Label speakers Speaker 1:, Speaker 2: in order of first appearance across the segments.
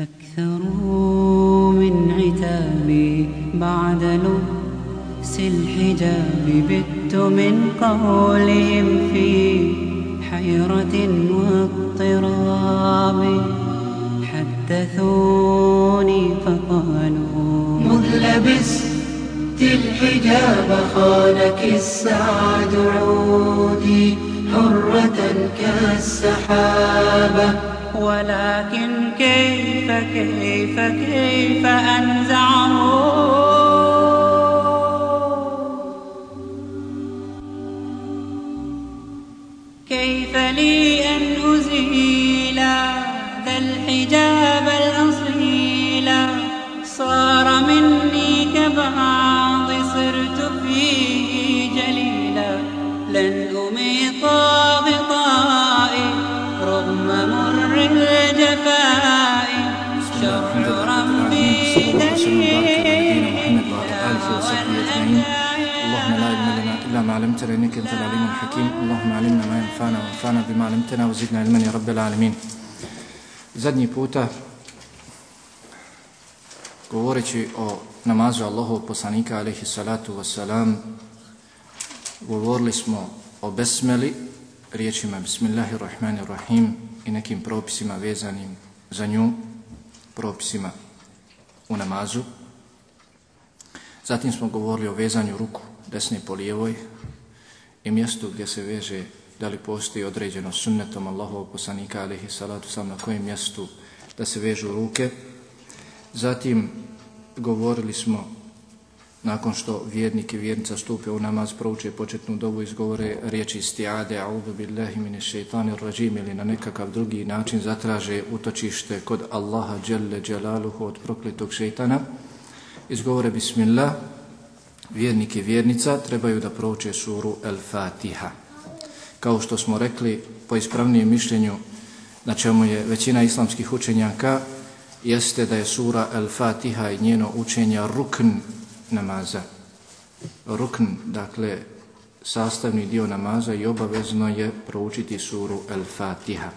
Speaker 1: أكثروا من عتابي بعد لبس الحجاب. بت من قولهم في حيرة واضطراب. حدثوني فقالوا
Speaker 2: مذ لبست الحجاب خانك السعد عودي حرة كالسحابة
Speaker 1: ولكن كيف كيف كيف أنزعه؟ كيف لي أن أزيل؟
Speaker 3: إلا ما علمتنا إنك أنت العليم الحكيم اللهم علمنا ما ينفعنا وانفعنا بما علمتنا وزدنا علما يا رب العالمين Zadnji puta govoreći o namazu Allahov poslanika alaihi salatu wasalam govorili smo o besmeli riječima bismillahirrahmanirrahim i nekim propisima vezanim za nju propisima u namazu zatim smo govorili o vezanju ruku desne po lijevoj i mjestu gdje se veže da li postoji određeno sunnetom Allahovog poslanika alihi salatu sam na kojem mjestu da se vežu ruke. Zatim govorili smo nakon što vjernik i vjernica stupe u namaz, prouče početnu dobu, izgovore riječi istiade, a'udhu billahi mine šeitanir rajim ili na nekakav drugi način zatraže utočište kod Allaha djelle djelaluhu od prokletog šeitana, izgovore bismillah, vjernik i vjernica trebaju da prouče suru El-Fatiha. Kao što smo rekli, po ispravnijem mišljenju na čemu je većina islamskih učenjaka, jeste da je sura El-Fatiha i njeno učenje rukn namaza. Rukn, dakle, sastavni dio namaza i obavezno je proučiti suru El-Fatiha.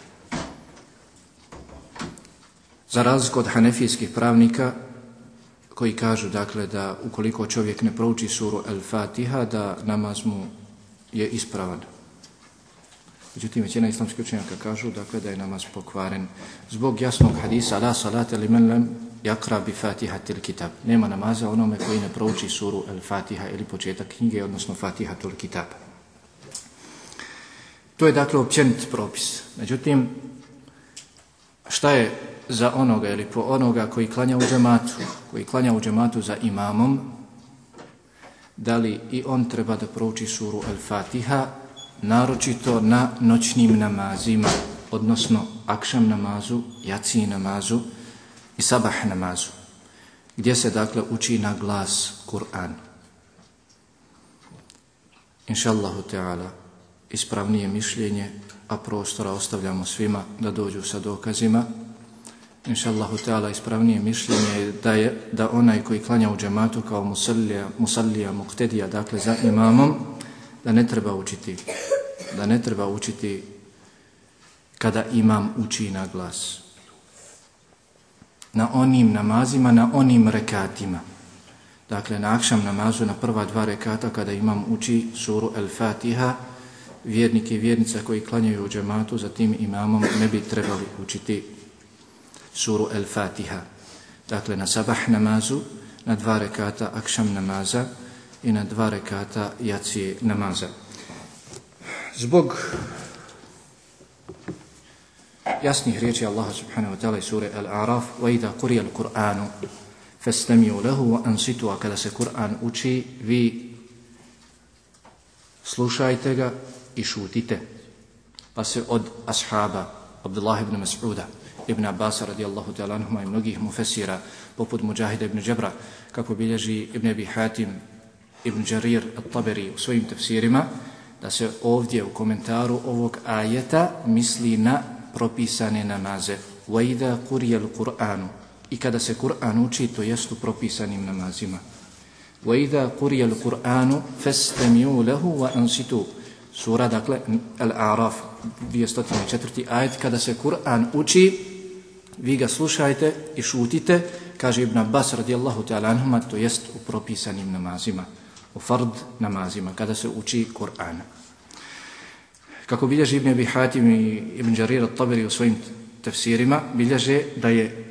Speaker 3: Za razliku od hanefijskih pravnika, koji kažu dakle da ukoliko čovjek ne prouči suru El-Fatiha da namaz mu je ispravan. Međutim, većina islamskih učenjaka kažu dakle da je namaz pokvaren zbog jasnog hadisa la salate li men lem jakra bi fatiha til kitab. Nema namaza onome koji ne prouči suru El-Fatiha ili početak knjige, odnosno Fatiha til kitab. To je dakle općenit propis. Međutim, šta je za onoga ili po onoga koji klanja u džematu, koji klanja u džematu za imamom, da li i on treba da prouči suru Al-Fatiha, naročito na noćnim namazima, odnosno akšam namazu, jaciji namazu i sabah namazu, gdje se dakle uči na glas Kur'an. Inšallahu Teala, ispravnije mišljenje, a prostora ostavljamo svima da dođu sa dokazima, inšallahu ta'ala ispravnije mišljenje da je da onaj koji klanja u džematu kao musallija, musallija muktedija, dakle za imamom, da ne treba učiti da ne treba učiti kada imam uči na glas. Na onim namazima, na onim rekatima. Dakle, na akšam namazu, na prva dva rekata, kada imam uči suru El-Fatiha, vjernik i vjernica koji klanjaju u džematu, za tim imamom ne bi trebali učiti suru El-Fatiha. Dakle, na sabah namazu, na dva rekata akšam namaza i na dva rekata jacije namaza. Zbog jasnih riječi Allaha subhanahu wa ta'ala iz sure Al-A'raf وَإِذَا قُرِيَ الْقُرْآنُ فَاسْتَمِيُوا لَهُ وَأَنْسِتُوا A kada se Kur'an uči, vi slušajte ga i šutite. Pa se od ashaba Abdullah ibn Mas'uda ibn Abbas radijallahu ta'ala anhuma i mnogih mufesira poput Mujahida ibn Jabra kako bilježi ibn Abi Hatim ibn Jarir al-Taberi u svojim tefsirima da se ovdje u komentaru ovog ajeta misli na propisane namaze. وَإِذَا قُرِيَ الْقُرْآنُ I kada se Kur'an uči, to jest u propisanim namazima. وَإِذَا قُرِيَ الْقُرْآنُ فَاسْتَمِيُوا لَهُ وَأَنْسِتُوا Sura, dakle, Al-A'raf, 204. ajet, kada se Kur'an uči, Vi ga slušajte i šutite, kaže Ibn Abbas radijallahu ta'ala anhuma, to jest u propisanim namazima, u fard namazima, kada se uči Kur'an. Kako bilježi Ibn Abi Hatim i Ibn Jarir al-Tabiri u svojim tefsirima, bilježe da je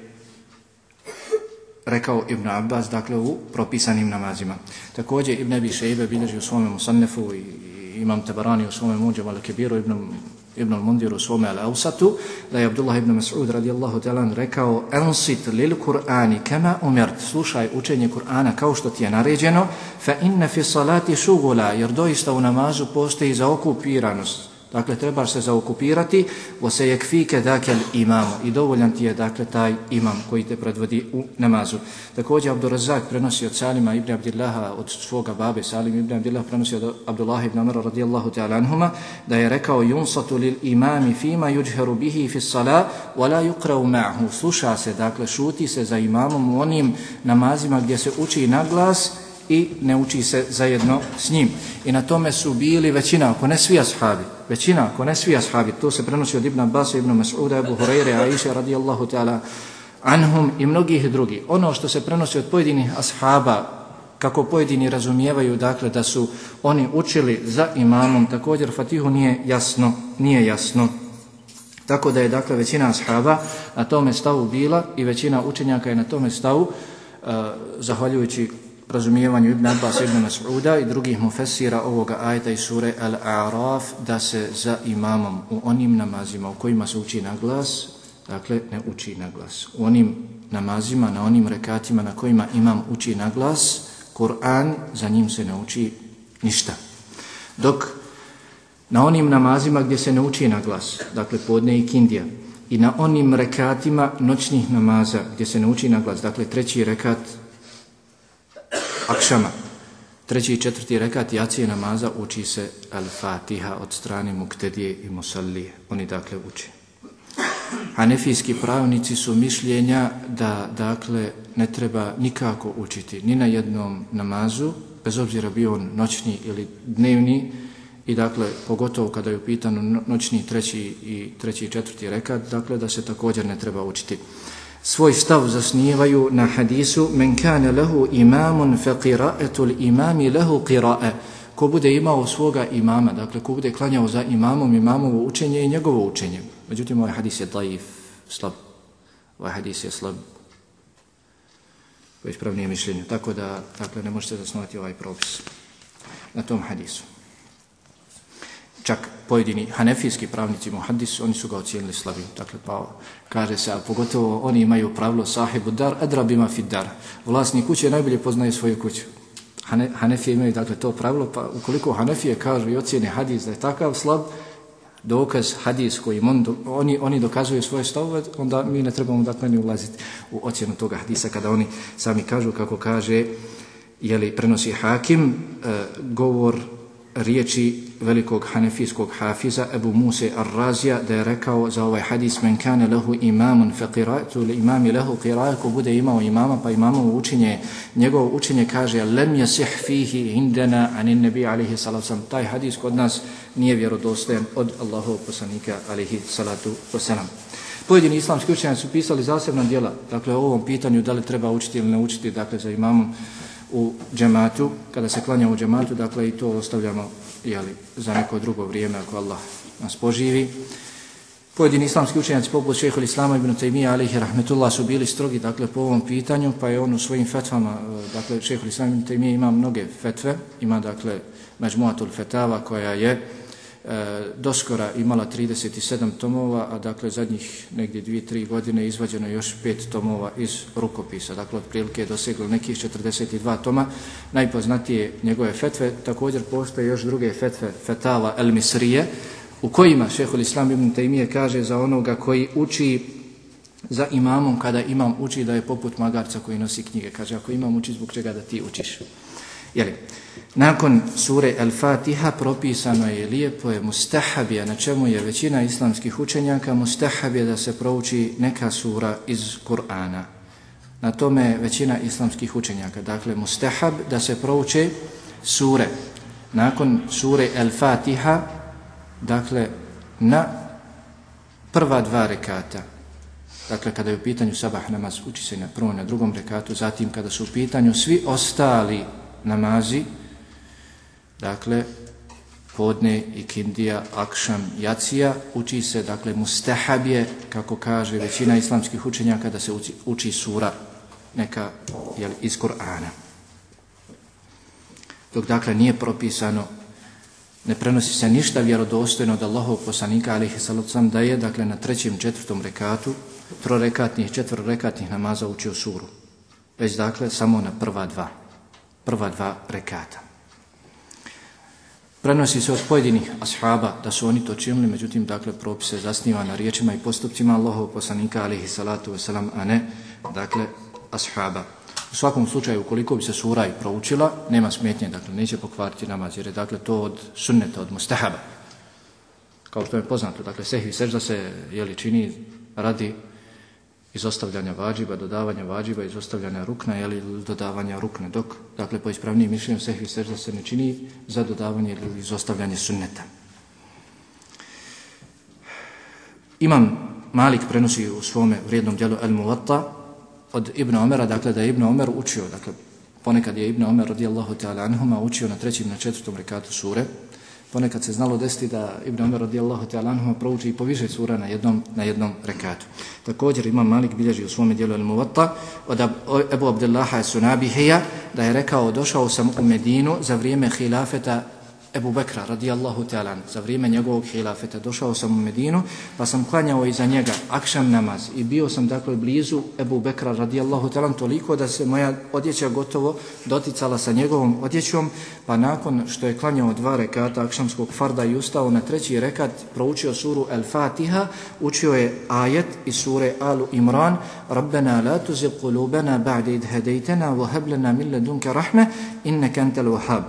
Speaker 3: rekao Ibn Abbas, dakle, u propisanim namazima. Također Ibn Abi Šeibe bilježi u svome Musannefu i Imam Tabarani u svome Muđe al-Kebiru, Ibn, Ibn al-Mundir u svome al-Ausatu, da je Abdullah ibn Mas'ud radijallahu ta'ala rekao Ensit lil Kur'ani kema umert, slušaj učenje Kur'ana kao što ti je naređeno, fa inna fi salati šugula, jer doista u namazu postoji zaokupiranost. Dakle, trebaš se zaokupirati, o se jekfike dakel imamo i dovoljan ti je, dakle, taj imam koji te predvodi u namazu. Također, Abdurazak prenosi od Salima ibn Abdillaha, od svoga babe Salim ibn Abdillah, prenosi od Abdullah ibn Amara radijallahu ta'ala anhuma, da je rekao, junsatu lil imami fima yuđheru bihi fi sala, wala yukravu ma'hu. Sluša se, dakle, šuti se za imamom u onim namazima gdje se uči na glas, i ne uči se zajedno s njim. I na tome su bili većina, ako ne svi ashabi, većina, ako ne svi ashabi, to se prenosi od Ibn Abbas, Ibn Mas'uda, Abu Hureyre, Aisha radijallahu ta'ala anhum i mnogih drugih. Ono što se prenosi od pojedinih ashaba, kako pojedini razumijevaju, dakle, da su oni učili za imamom, također Fatihu nije jasno, nije jasno. Tako da je, dakle, većina ashaba na tome stavu bila i većina učenjaka je na tome stavu, uh, zahvaljujući razumijevanju Ibn Abbas Ibn Mas'uda i drugih mufessira ovoga ajeta i sure Al-A'raf da se za imamom u onim namazima u kojima se uči na glas, dakle ne uči na glas. U onim namazima, na onim rekatima na kojima imam uči na glas, Kur'an za njim se ne uči ništa. Dok na onim namazima gdje se ne uči na glas, dakle podne i kindija, i na onim rekatima noćnih namaza gdje se ne uči na glas, dakle treći rekat akšama. Treći i četvrti rekat jacije namaza uči se al-Fatiha od strane Muktedije i Musallije. Oni dakle uči. Hanefijski pravnici su mišljenja da dakle ne treba nikako učiti ni na jednom namazu, bez obzira bio on noćni ili dnevni, i dakle pogotovo kada je upitano noćni treći i treći i četvrti rekat, dakle da se također ne treba učiti svoj stav zasnivaju na hadisu men kana lahu imamun fa qira'etul imami lahu qira'a. Ko bude imao svoga imama dakle ko bude klanjao za imamom imamovo učenje i njegovo učenje. Međutim ovaj hadis je daif slab. Ovaj hadis je slab. Već pravnije mišljenje. Tako da dakle ne možete zasnovati ovaj propis na tom hadisu čak pojedini hanefijski pravnici muhaddis, oni su ga ocijenili slabim. Dakle, pa kaže se, a pogotovo oni imaju pravilo sahibu dar, edra bima fid dar. Vlasnik kuće najbolje poznaje svoju kuću. Hane, hanefije imaju dakle to pravilo, pa ukoliko hanefije kažu i ocijene hadis da je takav slab, dokaz hadis koji on, oni, oni dokazuju svoje stavove, onda mi ne trebamo dakle ni ulaziti u ocjenu toga hadisa kada oni sami kažu kako kaže jeli prenosi hakim e, govor riječi velikog hanefijskog hafiza Ebu Muse Ar-Razija da je rekao za ovaj hadis men kane lehu imamun fe qira'atu li imami lehu qira'a ko bude imao imama pa imamovo učenje njegovo učenje kaže lem yasih fihi indana anin nabi alayhi salatu wasalam taj hadis kod nas nije vjerodostojan od Allahovog poslanika alayhi salatu wasalam Pojedini islamski učenjaci su pisali zasebna djela, dakle o ovom pitanju da li treba učiti ili ne učiti, dakle za imamom u džematu, kada se klanja u džematu, dakle i to ostavljamo jeli, za neko drugo vrijeme ako Allah nas poživi. Pojedini islamski učenjaci poput šehol Islama ibn Taymiyyah alihi rahmetullah su bili strogi dakle, po ovom pitanju, pa je on u svojim fetvama, e, dakle šehol Islama ibn Taymiyyah ima mnoge fetve, ima dakle Međmuatul Fetava koja je e, doskora imala 37 tomova, a dakle zadnjih negdje 2-3 godine izvađeno još 5 tomova iz rukopisa. Dakle, otprilike je doseglo nekih 42 toma. Najpoznatije njegove fetve, također postoje još druge fetve fetala El Misrije, u kojima šehol Islam ibn Taymije kaže za onoga koji uči za imamom kada imam uči da je poput magarca koji nosi knjige. Kaže, ako imam uči, zbog čega da ti učiš? Jeli, nakon sure El-Fatiha propisano je lijepo je mustahabija, na čemu je većina islamskih učenjaka, mustahabija da se prouči neka sura iz Kur'ana. Na tome većina islamskih učenjaka. Dakle, mustahab da se prouče sure. Nakon sure El-Fatiha, dakle, na prva dva rekata. Dakle, kada je u pitanju sabah namaz, uči se na prvom, na drugom rekatu, zatim kada su u pitanju svi ostali namazi, dakle, podne i kindija, akšam, jacija, uči se, dakle, mustahab je, kako kaže većina islamskih učenjaka, da se uči, uči sura neka jel, iz Kur'ana. Dok, dakle, nije propisano, ne prenosi se ništa vjerodostojno od Allahov poslanika, ali ih je da je, dakle, na trećem, četvrtom rekatu, trorekatnih, četvrrekatnih namaza učio suru. Već, dakle, samo na prva dva. Prva dva rekata. Prenosi se od pojedinih ashaba da su oni to činili, međutim, dakle, propise zasniva na riječima i postupcima Allahov poslanika, alihi salatu wasalam, a ne, dakle, ashaba. U svakom slučaju, ukoliko bi se sura i proučila, nema smetnje, dakle, neće pokvariti namaz, jer je, dakle, to od sunneta, od mustahaba. Kao što je poznato, dakle, sehvi sežda se, jeli, čini radi izostavljanja vađiba, dodavanja vađiba, izostavljanja rukna ili dodavanja rukne, dok, dakle, po ispravnijim mišljenju sehvi sežda se ne čini za dodavanje ili izostavljanje sunneta. Imam Malik prenosi u svome vrijednom dijelu El Muvatta od Ibn Omera, dakle, da je Ibn Omer učio, dakle, ponekad je Ibn Omer radijallahu ta'ala anhuma učio na trećim, na četvrtom rekatu sure, ponekad se znalo desiti da Ibn Omer radijallahu ta'ala anhu prouči i poviše sura na jednom, na jednom rekatu. Također ima Malik bilježi u svome dijelu Al-Muwatta od Ebu Abdullaha Sunabihija da je rekao došao sam u Medinu za vrijeme hilafeta Ebu Bekra radijallahu ta'ala za vrijeme njegovog hilafeta došao sam u Medinu pa sam klanjao iza njega akšam namaz i bio sam dakle blizu Ebu Bekra radijallahu ta'ala toliko da se moja odjeća gotovo doticala sa njegovom odjećom pa nakon što je klanjao dva rekata akšamskog farda i ustao na treći rekat proučio suru El Fatiha učio je ajet iz sure Alu Imran Rabbena la tuzib kulubena ba'de idhedejtena hedejtena voheblena min ledunke rahme inneke antel wahab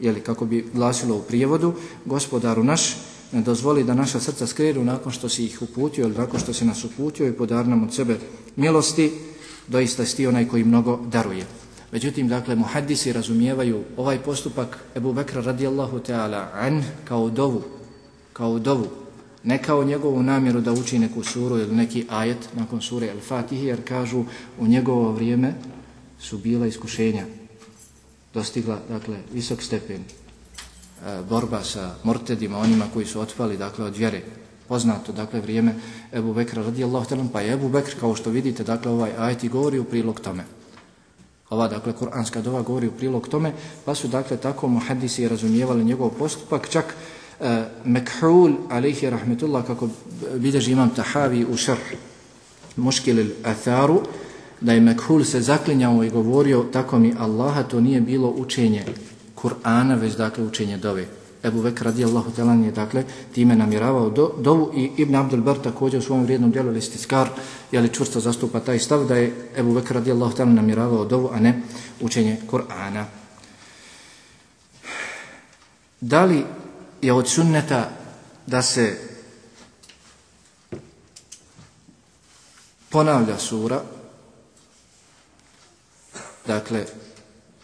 Speaker 3: jeli, kako bi glasilo u prijevodu, gospodaru naš, ne dozvoli da naša srca skrenu nakon što si ih uputio ili nakon što si nas uputio i podar nam od sebe milosti, doista sti onaj koji mnogo daruje. Međutim, dakle, muhaddisi razumijevaju ovaj postupak Ebu Bekra radijallahu ta'ala an kao dovu, kao dovu, ne kao njegovu namjeru da uči neku suru ili neki ajet nakon sure El Fatihi, jer kažu u njegovo vrijeme su bila iskušenja, dostigla dakle visok stepen e, borba sa mortedima, onima koji su otpali dakle od vjere. Poznato dakle vrijeme Ebu Bekra radijallahu ta'ala pa je Ebu Bekr kao što vidite dakle ovaj ajet i govori u prilog tome. Ova dakle kuranska dova govori u prilog tome, pa su dakle tako muhaddisi razumijevali njegov postupak čak e, Mekhul alejhi rahmetullah kako bilježi imam Tahavi u šerh Muškil al-Atharu da je Mekhul se zaklinjao i govorio tako mi Allaha to nije bilo učenje Kur'ana već dakle učenje dove. Ebu Vek radijallahu talan je dakle time namjeravao do, dovu i Ibn Abdul Bar također u svom vrijednom djelu listiskar je li čvrsto zastupa taj stav da je Ebu Vek radijallahu talan namjeravao dovu a ne učenje Kur'ana. Da li je od sunneta da se ponavlja sura? Dakle,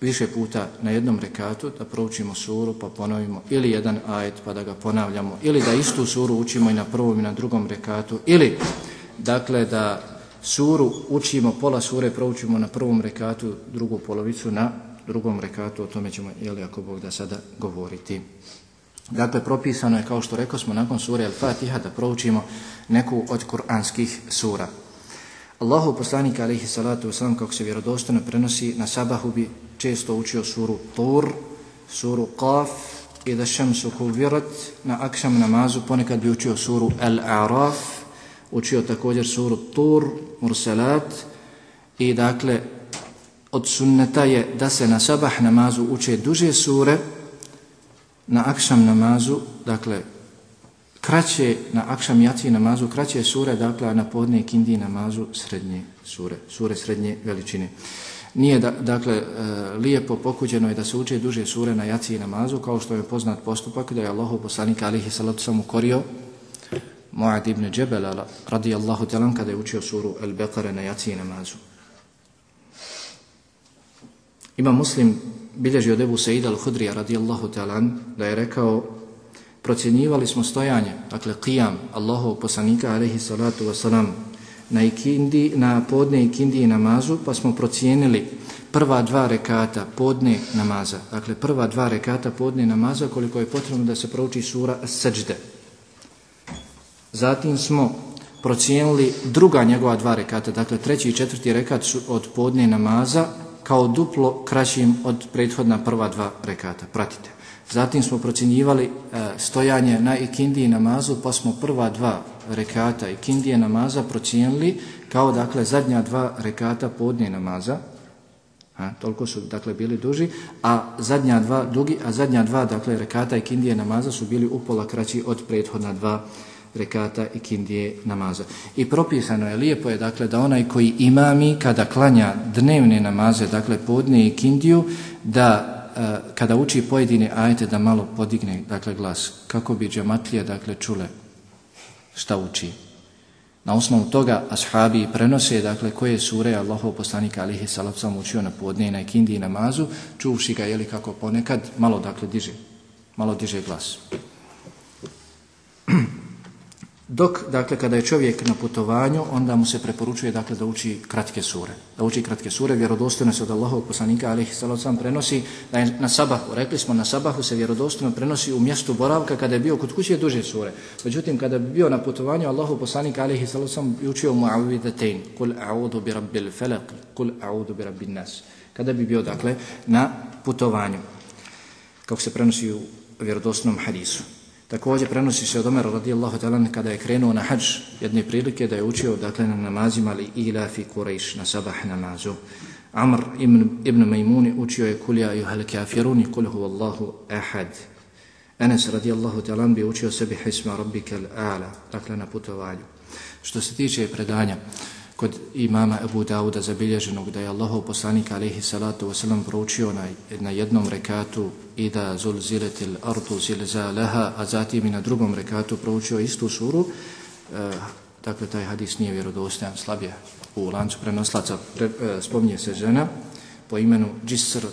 Speaker 3: više puta na jednom rekatu da proučimo suru pa ponovimo ili jedan ajet pa da ga ponavljamo ili da istu suru učimo i na prvom i na drugom rekatu ili dakle da suru učimo pola sure proučimo na prvom rekatu drugu polovicu na drugom rekatu o tome ćemo jeli, ako Bog da sada govoriti. Dakle propisano je kao što rekao smo nakon sure Al-Fatiha da proučimo neku od kuranskih sura. Allahu poslanik alejhi salatu vesselam kako se vjerodostojno prenosi na sabahu bi često učio suru Tur, suru Qaf i da šemsu kuvirat na akşam namazu ponekad bi učio suru Al-A'raf, učio također suru Tur, Mursalat i dakle od sunneta je da se na sabah namazu uče duže sure na akšam namazu, dakle kraće na akšam jaci namazu, kraće sure, dakle, na podne i kindi namazu srednje sure, sure srednje veličine. Nije, da, dakle, e, lijepo pokuđeno je da se uče duže sure na jaci namazu, kao što je poznat postupak da je Allahu poslanik alihi salatu sam ukorio Mu'ad ibn Džebel, radijallahu talan, kada je učio suru El Bekare na jaci namazu. Ima muslim bilježi od Ebu Seida al-Hudrija, radijallahu talan, da je rekao procjenjivali smo stojanje, dakle qiyam Allahov poslanika alejhi salatu vesselam na, ikindi, na podne ikindi namazu, pa smo procijenili prva dva rekata podne namaza. Dakle, prva dva rekata podne namaza koliko je potrebno da se prouči sura Sajde. Zatim smo procijenili druga njegova dva rekata, dakle treći i četvrti rekat su od podne namaza kao duplo kraćim od prethodna prva dva rekata. Pratite. Zatim smo procjenjivali e, stojanje na ikindiji namazu, pa smo prva dva rekata ikindije namaza procijenili kao dakle zadnja dva rekata podne namaza. Ha, toliko su dakle bili duži, a zadnja dva dugi, a zadnja dva dakle rekata ikindije namaza su bili upola kraći od prethodna dva rekata ikindije namaza. I propisano je, lijepo je dakle da onaj koji imami kada klanja dnevne namaze, dakle podne ikindiju, da kada uči pojedine ajete da malo podigne dakle glas kako bi džematlije dakle čule šta uči. Na osnovu toga ashabi prenose dakle koje sure Allahov poslanik alihi salatu učio na podne na ikindi namazu čuvši ga jeli kako ponekad malo dakle diže malo diže glas. Dok, dakle, kada je čovjek na putovanju, onda mu se preporučuje, dakle, da uči kratke sure. Da uči kratke sure, vjerodostojno se od Allahovog poslanika, ali ih sam prenosi da je na sabahu, rekli smo, na sabahu se vjerodostojno prenosi u mjestu boravka kada je bio kod kuće duže sure. Međutim, kada bi bio na putovanju, Allahov poslanika, ali ih sam učio mu avidatein, kul a'udu bi rabbil felak, kul a'udu bi rabbil nas. Kada bi bio, dakle, na putovanju, kako se prenosi u vjerodostojnom hadisu. Također prenosi se od Omera radijallahu ta'ala kada je krenuo na hađ jedne prilike da je učio dakle na namazima ali ila fi kurejš na sabah namazu. Amr ibn, ibn Majmuni učio je kulja juhal hal kafiruni kul huvallahu ahad. Enes radijallahu ta'ala bi učio sebi hisma rabbika al-a'la dakle na putovanju. Što se tiče predanja, kod imama Abu Dauda zabilježenog da je Allahov poslanik alaihi salatu wasalam proučio na, na jednom rekatu i da zul ziletil ardu zilzalaha, a zatim i na drugom rekatu proučio istu suru, e, dakle taj hadis nije vjerodostojan, slabije u lancu prenoslaca. Pre, e, spominje se žena po imenu Džisr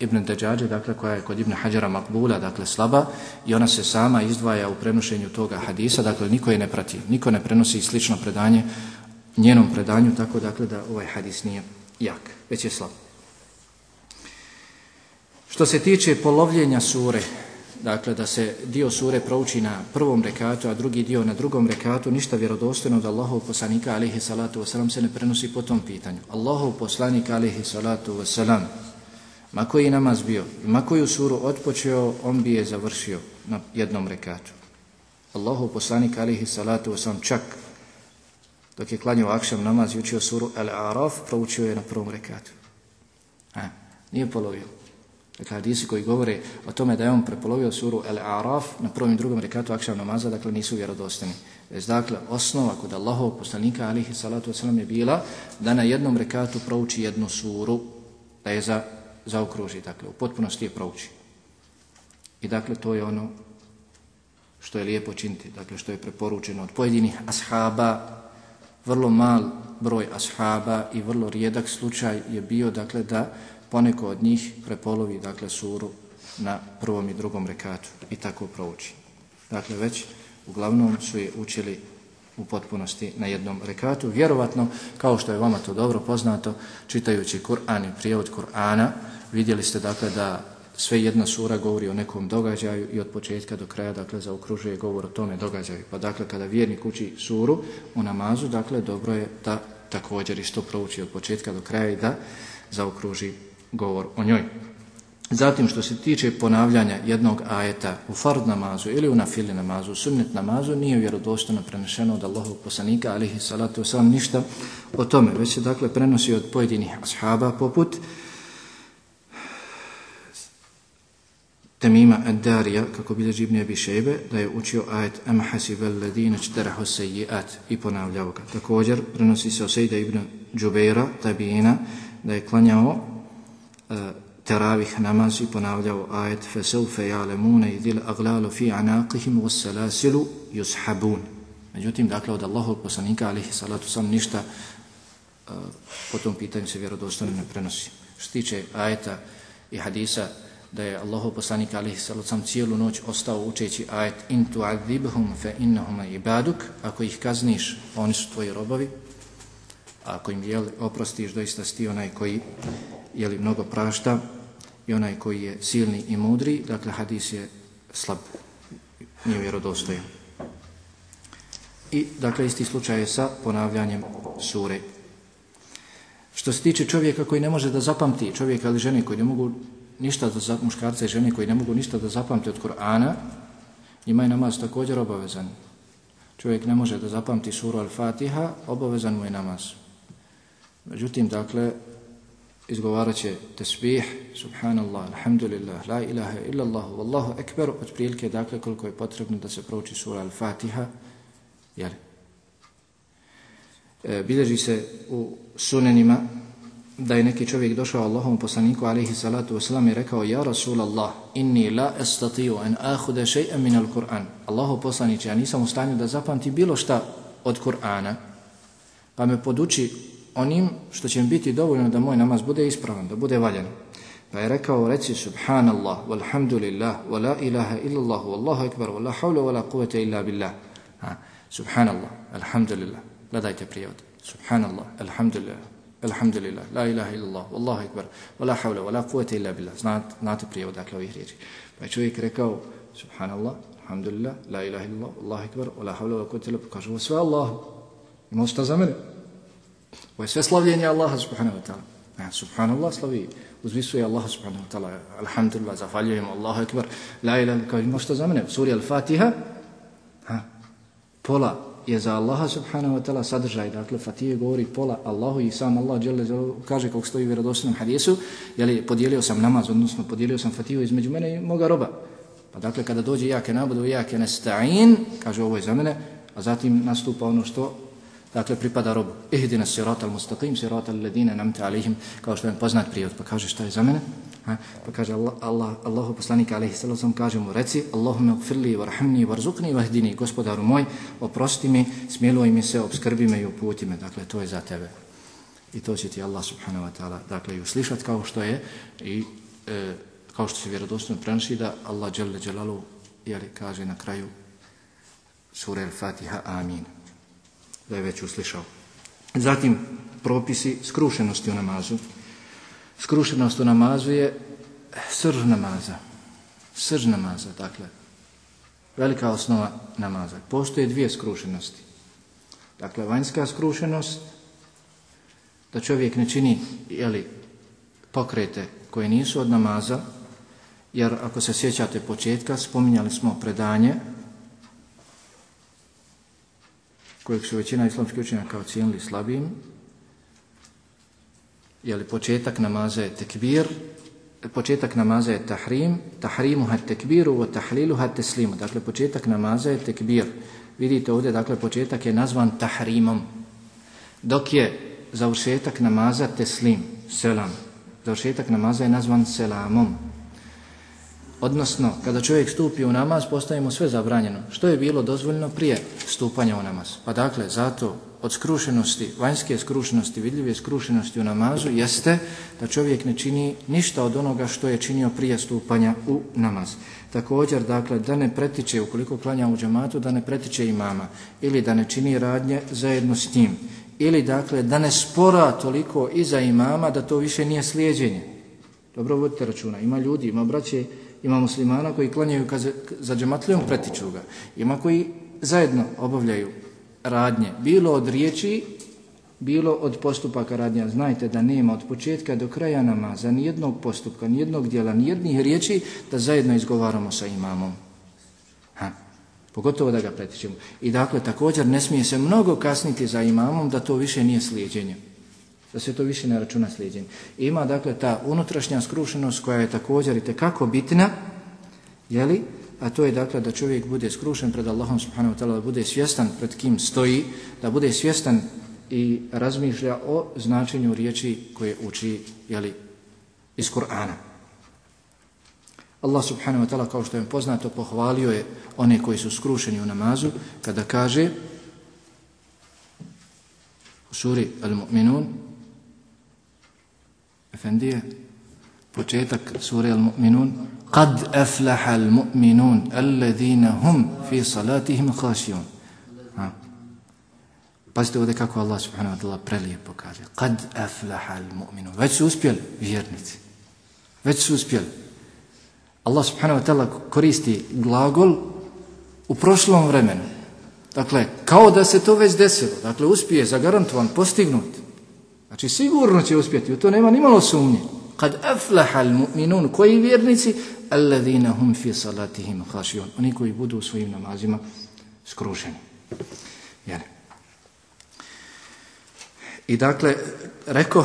Speaker 3: ibn Deđađe, dakle koja je kod Ibn Hađara Makbula, dakle slaba, i ona se sama izdvaja u prenošenju toga hadisa, dakle niko je ne prati, niko ne prenosi slično predanje njenom predanju, tako dakle da ovaj hadis nije jak, već je slab. Što se tiče polovljenja sure, dakle da se dio sure prouči na prvom rekatu, a drugi dio na drugom rekatu, ništa vjerodostojno od Allahov poslanika alihi salatu wasalam se ne prenosi po tom pitanju. Allahov poslanik alihi salatu wasalam, ma koji namaz bio, ma koju suru odpočeo, on bi je završio na jednom rekatu. Allahov poslanik alihi salatu wasalam čak dok je klanjao akšam namaz i učio suru Al-Araf, proučio je na prvom rekatu. A, nije polovio. Dakle, hadisi koji govore o tome da je on prepolovio suru Al-Araf na prvom i drugom rekatu akšam namaza, dakle, nisu vjerodostani. Već, dakle, osnova kod Allahovog poslanika, alihi salatu wasalam, je bila da na jednom rekatu prouči jednu suru, da je za, zaokruži, dakle, u potpunosti je prouči. I, dakle, to je ono što je lijepo činiti, dakle, što je preporučeno od pojedinih ashaba, vrlo mal broj ashaba i vrlo rijedak slučaj je bio dakle da poneko od njih prepolovi dakle suru na prvom i drugom rekatu i tako prouči. Dakle već uglavnom su je učili u potpunosti na jednom rekatu. Vjerovatno, kao što je vama to dobro poznato, čitajući Kur'an i prijevod Kur'ana, vidjeli ste dakle da sve jedna sura govori o nekom događaju i od početka do kraja, dakle, zaokružuje govor o tome događaju. Pa, dakle, kada vjernik uči suru u namazu, dakle, dobro je da također isto prouči od početka do kraja i da zaokruži govor o njoj. Zatim, što se tiče ponavljanja jednog ajeta u fard namazu ili u nafili namazu, u sunnet namazu, nije vjerodostojno prenešeno od Allahog poslanika, alihi salatu sam ništa o tome. Već se, dakle, prenosi od pojedinih ashaba poput Temima ad-Darija, kako bilježi Ibn Abi Šejbe, da je učio ajet Am hasibel ladina čterahu sejiat i ponavljao ga. Također, prenosi se o Ibn Džubeira, tabijina, da je klanjao uh, teravih namaz i ponavljao ajet Fesaufe ja'lemune idil aglalu fi anaqihim was salasilu yushabun. Međutim, dakle, od Allahog poslanika, alihi salatu sam, ništa uh, po tom pitanju se vjerodostojno ne prenosi. Što tiče ajeta i hadisa, da je Allahov poslanik alihi sallam cijelu noć ostao učeći ajet in tu'adhibhum fa fe ibaduk ako ih kazniš oni su tvoji robovi ako im je oprostiš, doista si onaj koji je li mnogo prašta i onaj koji je silni i mudri, dakle hadis je slab, nije vjerodostojan. I, dakle, isti slučaj je sa ponavljanjem sure. Što se tiče čovjeka koji ne može da zapamti, čovjeka ili žene koji ne mogu ništa da za, muškarca i žene koji ne mogu ništa da zapamte od Kur'ana, njima je namaz također obavezan. Čovjek ne može da zapamti suru Al-Fatiha, obavezan mu je namaz. Međutim, dakle, izgovarat će tesbih, subhanallah, alhamdulillah, la ilaha illallah, wallahu ekber, od prilike, dakle, koliko je potrebno da se prouči sura Al-Fatiha, jel? E, bilježi se u sunenima da je neki čovjek došao Allahom poslaniku alaihi salatu wasalam i rekao Ja Rasulallah, inni la estatiju an ahude še'em min al-Qur'an. Allahu poslaniće, ja nisam u stanju da zapamti bilo šta od Kur'ana, pa me poduči onim što će mi biti dovoljno da moj namaz bude ispravan, da bude valjan. Pa je rekao, reci subhanallah, walhamdulillah, wa la ilaha illallah, wallahu ekbar, wa la hawla wa la illa billah. Ha, subhanallah, alhamdulillah, gledajte prijevod. Subhanallah, alhamdulillah, alhamdulillah, la ilaha illallah, wallahu ekber, wa la hawla wa la illa billah. Znate, znate prijevod, dakle, ovih riječi. Pa je čovjek rekao, subhanallah, alhamdulillah, la ilaha illallah, wallahu ekber, wa la hawla wa la illa billah. Kaže, ovo sve Allah, ima šta za mene? Ovo je sve slavljenje Allaha subhanahu wa ta'ala. Ja, subhanallah slavi, uzvisuje Allah subhanahu wa ta'ala. Alhamdulillah, zafaljujem Allahu ekber. La ilaha, kaže, ima šta za mene? Suri Al-Fatiha, ha, pola je za Allaha subhanahu wa ta'ala sadržaj. Dakle, Fatiha govori pola Allahu i sam Allah dželle, kaže kako stoji u vjerodostojnom hadisu, jeli, podijelio sam namaz, odnosno podijelio sam Fatihu između mene i moga roba. Pa dakle, kada dođe jake nabudu, jake nesta'in, kaže ovo je za mene, a zatim nastupa ono što dakle pripada robu. Ihdina sirata al-mustaqim, sirata al-ladina namta alihim, kao što je poznat prijevod. Pa kaže šta je za mene? Ha? Pa kaže Allah, Allah, Allahu poslanika alaihi sallam, kaže mu reci, Allahume ugfirli, varhamni, varzukni, vahdini, gospodaru moj, oprosti mi, smiluj mi se, obskrbi me i uputi me. Dakle, to je za tebe. I to će ti Allah subhanahu wa ta'ala, dakle, i uslišat kao što je i e, kao što se vjerodostojno prenosi da Allah dželle dželalu, jeli, kaže na kraju sura al-Fatiha, amin da je već uslišao. Zatim, propisi skrušenosti u namazu. Skrušenost u namazu je srž namaza. Srž namaza, dakle, velika osnova namaza. Postoje dvije skrušenosti. Dakle, vanjska skrušenost, da čovjek ne čini jeli, pokrete koje nisu od namaza, jer ako se sjećate početka, spominjali smo predanje, kojeg su većina islamskih učenjaka ocijenili slabim, jeli početak namaza je tekbir, početak namaza je tahrim, tahrimu hat tekbiru, wa tahlilu hat teslimu. Dakle, početak namaza je tekbir. Vidite ovdje, dakle, početak je nazvan tahrimom. Dok je završetak namaza teslim, selam. Završetak namaza je nazvan selamom. Odnosno, kada čovjek stupi u namaz, postaje mu sve zabranjeno. Što je bilo dozvoljeno prije stupanja u namaz? Pa dakle, zato od skrušenosti, vanjske skrušenosti, vidljive skrušenosti u namazu, jeste da čovjek ne čini ništa od onoga što je činio prije stupanja u namaz. Također, dakle, da ne pretiče, ukoliko klanja u džamatu, da ne pretiče imama ili da ne čini radnje zajedno s njim. Ili, dakle, da ne spora toliko iza imama da to više nije slijedjenje. Dobro, vodite računa. Ima ljudi, ima braće, ima muslimana koji klanjaju za džematlijom, pretiču ga. Ima koji zajedno obavljaju radnje, bilo od riječi, bilo od postupaka radnja. Znajte da nema od početka do kraja namaza nijednog postupka, nijednog dijela, nijednih riječi da zajedno izgovaramo sa imamom. Ha. Pogotovo da ga pretičemo. I dakle, također ne smije se mnogo kasniti za imamom da to više nije slijedjenje da se to više ne računa slijedjenje. Ima dakle ta unutrašnja skrušenost koja je također i tekako bitna, jeli? a to je dakle da čovjek bude skrušen pred Allahom subhanahu wa ta'ala, da bude svjestan pred kim stoji, da bude svjestan i razmišlja o značenju riječi koje uči jeli, iz Kur'ana. Allah subhanahu wa ta'ala kao što je poznato pohvalio je one koji su skrušeni u namazu kada kaže u suri Al-Mu'minun Efendije, početak sure Al-Mu'minun, Qad aflaha al-mu'minun alladhina hum fi salatihim khashiyun. Pazite ovdje kako Allah subhanahu wa ta'ala prelijepo kaže. Kad aflaha al mu'minu. Već su uspjeli vjernici. Već su uspjeli. Allah subhanahu wa ta'ala koristi glagol u prošlom vremenu. Dakle, kao da se to već desilo. Dakle, uspije, zagarantovan, postignut. Znači, sigurno će uspjeti. U to nema ni malo sumnje. Kad aflaha al mu'minun. Koji vjernici? Alladhina hum fi salatihim khashiyun. Oni koji budu u svojim namazima skrušeni. Jel? I dakle, reko,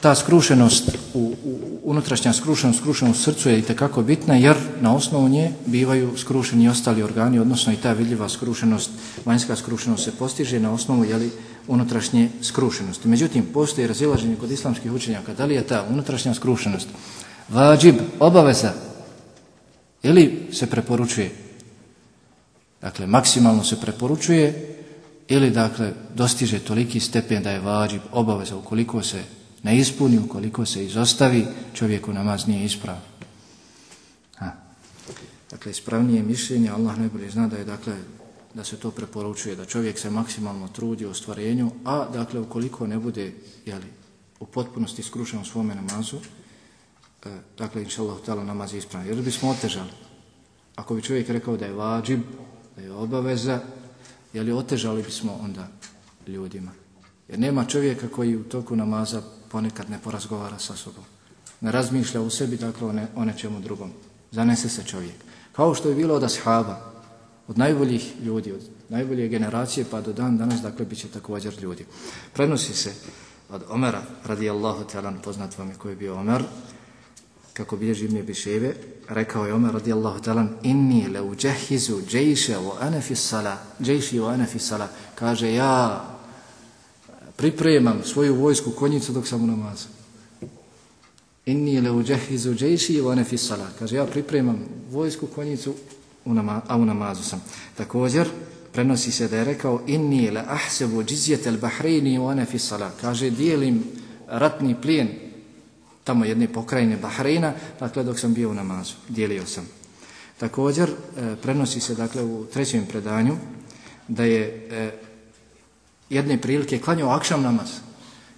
Speaker 3: ta skrušenost, u, u, unutrašnja skrušenost, skrušenost u srcu je i tekako bitna, jer na osnovu nje bivaju skrušeni i ostali organi, odnosno i ta vidljiva skrušenost, vanjska skrušenost se postiže na osnovu jeli, unutrašnje skrušenosti. Međutim, postoji razilaženje kod islamskih učenjaka, da li je ta unutrašnja skrušenost vađib, obaveza, ili se preporučuje, dakle, maksimalno se preporučuje, ili, dakle, dostiže toliki stepen da je vađib, obaveza, ukoliko se ne ispuni, ukoliko se izostavi, čovjeku namaz nije ispravan. Ha. Dakle, ispravnije mišljenje, Allah najbolje zna da je, dakle, da se to preporučuje, da čovjek se maksimalno trudi u stvarenju, a, dakle, ukoliko ne bude, jeli, u potpunosti skrušen u svome namazu, e, dakle, inša Allah, tala namaz je ispravan. Jer bismo otežali. Ako bi čovjek rekao da je vađib, da je obaveza, jeli, otežali bismo onda ljudima. Jer nema čovjeka koji u toku namaza ponekad ne porazgovara sa sobom. Ne razmišlja u sebi, dakle, o, ne, o nečemu drugom. Zanese se čovjek. Kao što je bilo od ashaba, od najboljih ljudi, od najbolje generacije, pa do dan danas, dakle, bit će također ljudi. Prenosi se od Omera, radijallahu talan, poznat vam je koji je bio Omer, kako bilježi Ibn Biševe, rekao je Omer radijallahu talan, inni le uđehizu džejše o anefi sala, džejši o anefi sala, kaže, ja pripremam svoju vojsku konjicu dok sam u namazu. Inni le uđehizu džejši o one fisala. Kaže, ja pripremam vojsku konjicu, u nama, a u namazu sam. Također, prenosi se da je rekao, inni la ahsebu džizjetel bahreini u one fisala. Kaže, dijelim ratni plijen tamo jedne pokrajine Bahreina, dakle, dok sam bio u namazu. Dijelio sam. Također, e, prenosi se, dakle, u trećem predanju, da je e, jedne prilike klanjao akšam namaz.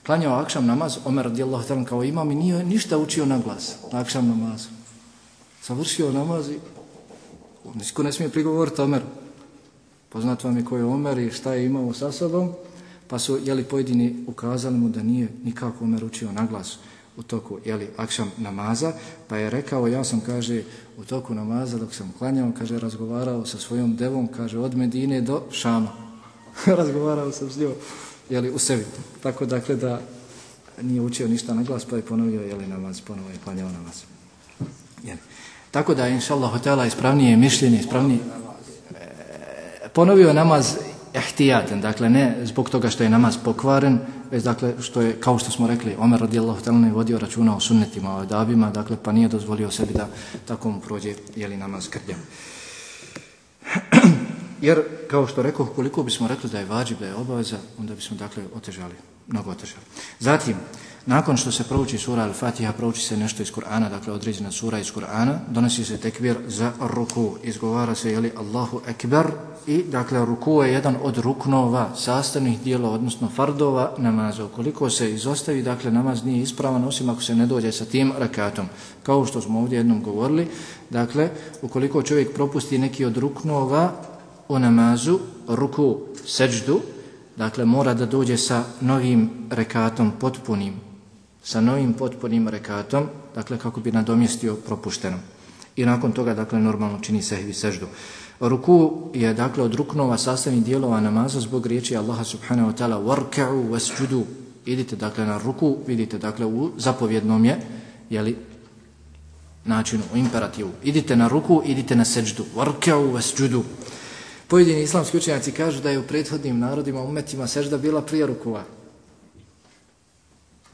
Speaker 3: Klanjao akšam namaz, Omer radijallahu ta'ala kao imam i nije ništa učio na glas na akšam namazu. Završio namaz i Niko ne smije prigovoriti Omer. Poznat vam je ko je Omer i šta je imao sa sobom, pa su jeli pojedini ukazali mu da nije nikako Omer učio na glas u toku jeli, akšam namaza, pa je rekao, ja sam, kaže, u toku namaza dok sam klanjao, kaže, razgovarao sa svojom devom, kaže, od Medine do Šama. razgovarao sam s njom jeli, u sebi. Tako dakle da nije učio ništa na glas pa je ponovio jeli, namaz, ponovo je klanjao namaz. Jeli. Tako da inša Allah hotela ispravnije mišljenje, ispravnije e, ponovio namaz ehtijaten, dakle ne zbog toga što je namaz pokvaren, već dakle što je, kao što smo rekli, Omer radijallahu ta'ala je vodio računa o sunnetima, o edabima, dakle pa nije dozvolio sebi da tako mu prođe jeli namaz krđa. Jer, kao što rekao, koliko bismo rekli da je vađib, da je obaveza, onda bismo, dakle, otežali, mnogo otežali. Zatim, nakon što se prouči sura Al-Fatiha, prouči se nešto iz Kur'ana, dakle, određena sura iz Kur'ana, donosi se tekbir za ruku, izgovara se, jeli, Allahu Ekber, i, dakle, ruku je jedan od ruknova, sastavnih dijela, odnosno fardova namaza. Ukoliko se izostavi, dakle, namaz nije ispravan, osim ako se ne dođe sa tim rakatom. Kao što smo ovdje jednom govorili, dakle, ukoliko čovjek propusti neki od ruknova, u namazu, ruku, seđdu, dakle mora da dođe sa novim rekatom potpunim, sa novim potpunim rekatom, dakle kako bi nadomjestio propušteno. I nakon toga, dakle, normalno čini sehvi seždu. Ruku je, dakle, od ruknova sastavnih dijelova namaza zbog riječi Allaha subhanahu wa ta'ala warka'u wasjudu. Idite, dakle, na ruku, vidite, dakle, u zapovjednom je, jeli, načinu, u imperativu. Idite na ruku, idite na seđdu. Warka'u wasjudu. Pojedini islamski učenjaci kažu da je u prethodnim narodima, umetima, sežda bila prije rukova.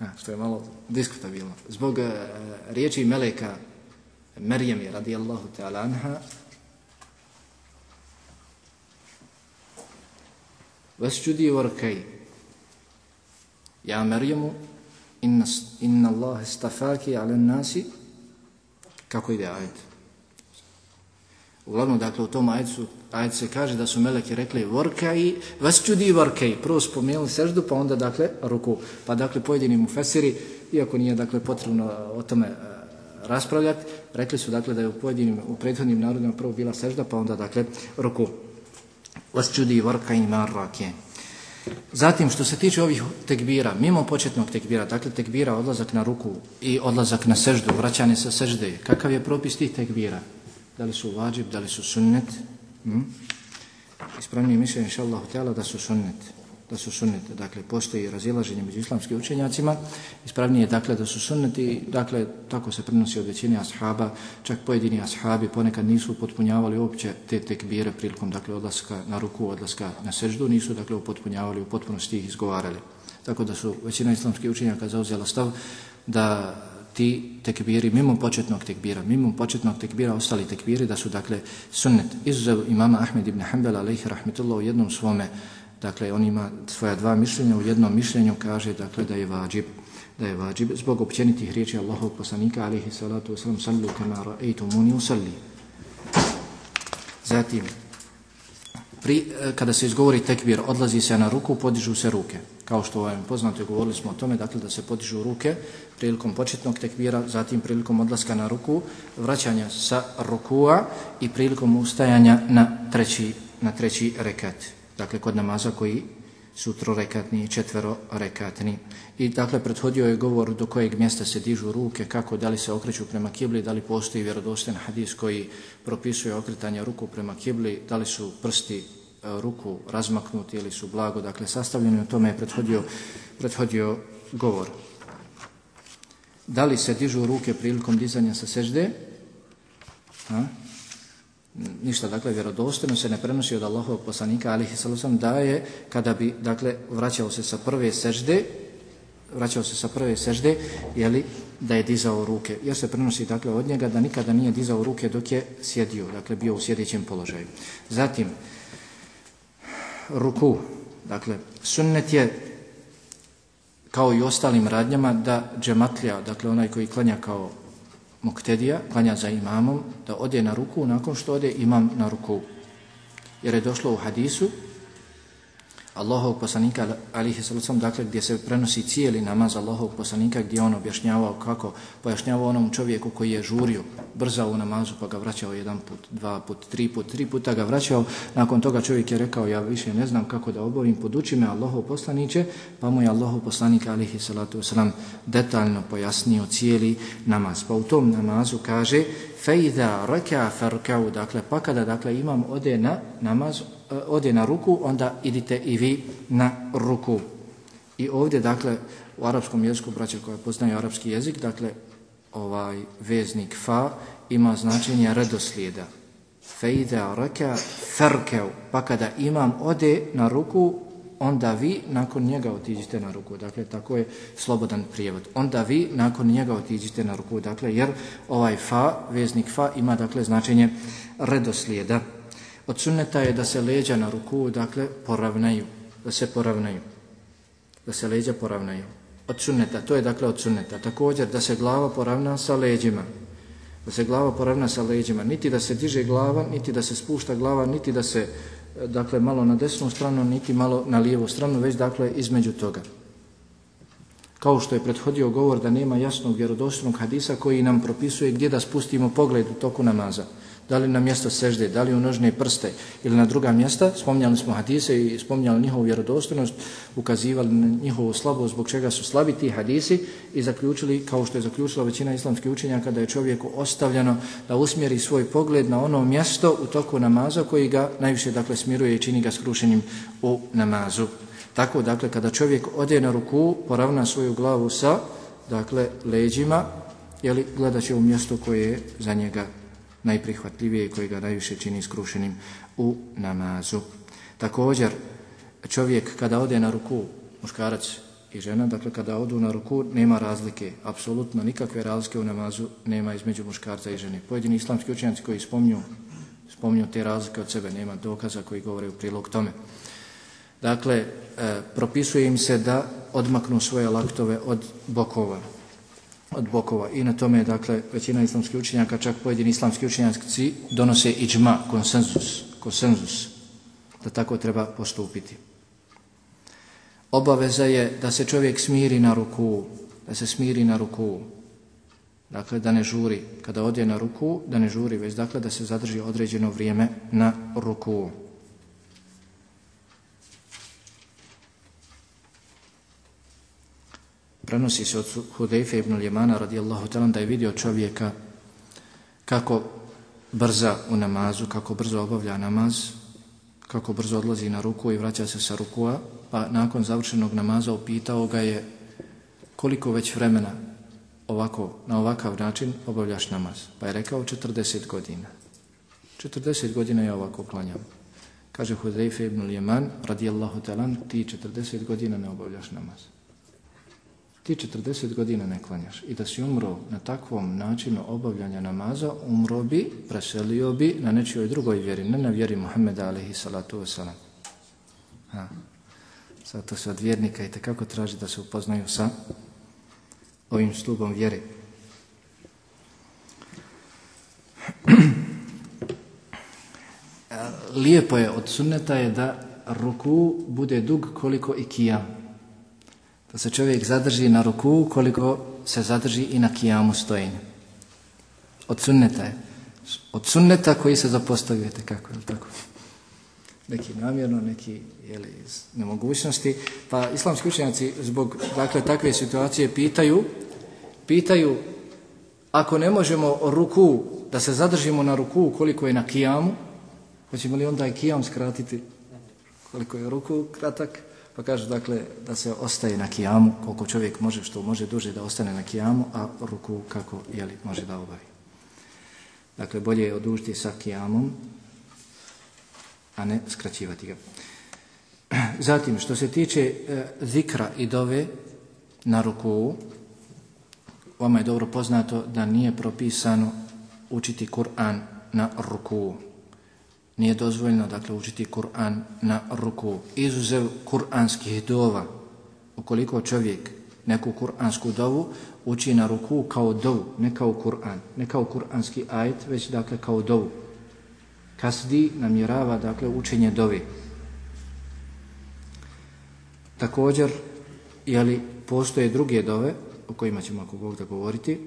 Speaker 3: Ja, što je malo diskutabilno. Zbog e, riječi Meleka Merijem je radijallahu ta'ala anha Vasjudi varkaj Ja Merjemu inna, inna Allah stafaki ala nasi kako ide ajde Uglavnom, dakle, u tom ajcu, ajetu se kaže da su meleki rekli vorkaj, vas čudi vorkaj. Prvo spomenuli seždu, pa onda, dakle, ruku. Pa, dakle, pojedini mu fesiri, iako nije, dakle, potrebno e, o tome e, raspravljati, rekli su, dakle, da je u pojedinim, u prethodnim narodima prvo bila sežda, pa onda, dakle, ruku. Vas čudi vorkaj marrake. Zatim, što se tiče ovih tekbira, mimo početnog tekbira, dakle, tekbira, odlazak na ruku i odlazak na seždu, vraćanje sa sežde, kakav je propis tih tekbira? Da li su vađib, da li su sunnet. Hm? Ispravnije mišlje, inša Allah, da su sunnet. Da su sunnet. Dakle, postoji razilaženje među islamskim učenjacima. Ispravnije je, dakle, da su sunnet i, dakle, tako se prenosi od većine ashaba, čak pojedini ashabi ponekad nisu potpunjavali uopće te tekbire prilikom, dakle, odlaska na ruku, odlaska na seždu, nisu, dakle, upotpunjavali, u potpunosti ih izgovarali. Tako da su većina islamskih učenjaka zauzela stav da ti tekbiri mimo početnog tekbira, mimo početnog tekbira ostali tekbiri da su dakle sunnet. Izuzev imama Ahmed ibn Hanbala alaihi rahmetullah u jednom svome, dakle on ima svoja dva mišljenja, u jednom mišljenju kaže dakle da je vađib, da je vađib zbog općenitih riječi Allahov poslanika alaihi salatu wasalam sallu kama ra'aytumuni usalli. Zatim pri, eh, kada se izgovori tekbir, odlazi se na ruku, podižu se ruke. Kao što vam poznato govorili smo o tome, dakle da se podižu ruke prilikom početnog tekbira, zatim prilikom odlaska na ruku, vraćanja sa rukua i prilikom ustajanja na treći, na treći rekat. Dakle, kod namaza koji su trorekatni i četverorekatni. I dakle, prethodio je govor do kojeg mjesta se dižu ruke, kako, da li se okreću prema kibli, da li postoji vjerodosten hadis koji propisuje okretanje ruku prema kibli, da li su prsti E, ruku razmaknuti ili su blago, dakle sastavljeni, u tome je prethodio, prethodio govor. Da li se dižu ruke prilikom dizanja sa sežde? A? Ništa, dakle, vjerodostojno se ne prenosi od Allahovog poslanika, ali Hisalusam da je, kada bi, dakle, vraćao se sa prve sežde, vraćao se sa prve sežde, jeli, da je dizao ruke. Jer se prenosi, dakle, od njega da nikada nije dizao ruke dok je sjedio, dakle, bio u sjedićem položaju. Zatim, ruku. Dakle, sunnet je kao i ostalim radnjama da džematlija, dakle onaj koji klanja kao muktedija, klanja za imamom, da ode na ruku nakon što ode imam na ruku. Jer je došlo u hadisu Allahov poslanika alihi sallam, dakle gdje se prenosi cijeli namaz Allahov poslanika gdje on objašnjavao kako, pojašnjavao onom čovjeku koji je žurio, brzao u namazu pa ga vraćao jedan put, dva put, tri put, tri puta ga vraćao. Nakon toga čovjek je rekao ja više ne znam kako da obavim, poduči me Allahov poslaniće, pa mu je Allahov poslanika alihi sallam detaljno pojasnio cijeli namaz. Pa u tom namazu kaže fejda reka ferkau, dakle pa kada dakle, imam ode na namaz, eh, ode na ruku, onda idite i vi na ruku. I ovdje, dakle, u arapskom jeziku, braće koje poznaju arapski jezik, dakle, ovaj veznik fa ima značenje redoslijeda. Fejda reka ferkeu, pa kada imam ode na ruku, onda vi nakon njega otiđite na ruku. Dakle, tako je slobodan prijevod. Onda vi nakon njega otiđite na ruku. Dakle, jer ovaj fa, veznik fa, ima dakle značenje redoslijeda. Od sunneta je da se leđa na ruku, dakle, poravnaju. Da se poravnaju. Da se leđa poravnaju. Od sunneta, to je dakle od sunneta. Također da se glava poravna sa leđima. Da se glava poravna sa leđima. Niti da se diže glava, niti da se spušta glava, niti da se, dakle, malo na desnu stranu, niti malo na lijevu stranu, već dakle između toga. Kao što je prethodio govor da nema jasnog vjerodostojnog hadisa koji nam propisuje gdje da spustimo pogled u toku namaza da li na mjesto sežde, da li u nožne prste ili na druga mjesta, spomnjali smo hadise i spomnjali njihovu vjerodostojnost, ukazivali na njihovu slabost zbog čega su slabi ti hadisi i zaključili, kao što je zaključila većina islamskih učenjaka, da je čovjeku ostavljeno da usmjeri svoj pogled na ono mjesto u toku namaza koji ga najviše dakle smiruje i čini ga skrušenim u namazu. Tako, dakle, kada čovjek ode na ruku, poravna svoju glavu sa, dakle, leđima, jeli, gledat će u mjesto koje je za njega najprihvatljivije i koji ga najviše čini skrušenim u namazu. Također, čovjek kada ode na ruku, muškarac i žena, dakle kada odu na ruku, nema razlike, apsolutno nikakve razlike u namazu nema između muškarca i žene. Pojedini islamski učenjaci koji spominju, spominju te razlike od sebe, nema dokaza koji govore u prilog tome. Dakle, e, propisuje im se da odmaknu svoje laktove od bokova od bokova. I na tome, dakle, većina islamskih učenjaka, čak pojedini islamski učenjaci donose iđma, konsenzus, konsenzus, da tako treba postupiti. Obaveza je da se čovjek smiri na ruku, da se smiri na ruku, dakle, da ne žuri, kada odje na ruku, da ne žuri, već dakle, da se zadrži određeno vrijeme na ruku. Prenosi se od Hudejfe ibn Ljemana radijallahu talan da je vidio čovjeka kako brza u namazu, kako brzo obavlja namaz, kako brzo odlazi na ruku i vraća se sa rukua, pa nakon završenog namaza upitao ga je koliko već vremena ovako, na ovakav način obavljaš namaz. Pa je rekao 40 godina. 40 godina je ovako klanjao. Kaže Hudejfe ibn Ljeman radijallahu talan, ti 40 godina ne obavljaš namaz ti 40 godina ne klanjaš i da si umro na takvom načinu obavljanja namaza, umro bi, preselio bi na nečijoj drugoj vjeri, ne na vjeri Muhammeda alaihi salatu wasalam. Ha. Zato se od vjernika i tekako traži da se upoznaju sa ovim stubom vjeri. Lijepo je od sunneta je da ruku bude dug koliko i kijam da se čovjek zadrži na ruku koliko se zadrži i na kijamu stojenju. Od sunneta je. Od sunneta koji se zapostavljate, kako je tako? Neki namjerno, neki jeli, iz nemogućnosti. Pa islamski učenjaci zbog dakle, takve situacije pitaju, pitaju ako ne možemo ruku, da se zadržimo na ruku koliko je na kijamu, hoćemo li onda i kijam skratiti koliko je ruku kratak, Pa kaže dakle da se ostaje na kijamu koliko čovjek može što može duže da ostane na kijamu, a ruku kako je li može da obavi. Dakle bolje je odužiti sa kijamom a ne skraćivati ga. Zatim što se tiče e, zikra i dove na ruku vama je dobro poznato da nije propisano učiti Kur'an na ruku nije dozvoljeno dakle učiti Kur'an na ruku. Izuzev kur'anskih dova, ukoliko čovjek neku kur'ansku dovu uči na ruku kao dovu, ne kao Kur'an, ne kao kur'anski ajet, već dakle kao dovu. Kasdi namjerava dakle učenje dovi. Također, jeli, postoje druge dove, o kojima ćemo ako Bog da govoriti,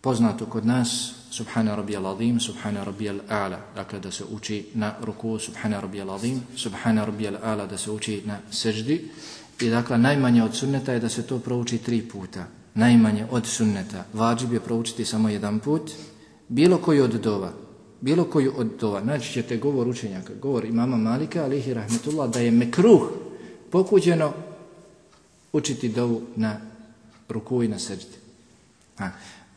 Speaker 3: poznato kod nas subhana rabbiyal azim subhana rabbiyal a'la dakle da se uči na ruku subhana rabbiyal azim subhana rabbiyal a'la da se uči na seždi. I dakle najmanje od sunneta je da se to prouči tri puta. Najmanje od sunneta. Vađib je proučiti samo jedan put. Bilo koji od dova bilo koji od dova znači ćete govor učenjaka govor imama Malika alihi rahmetullah da je mekruh pokuđeno učiti dovu na ruku i na seždi. Ha.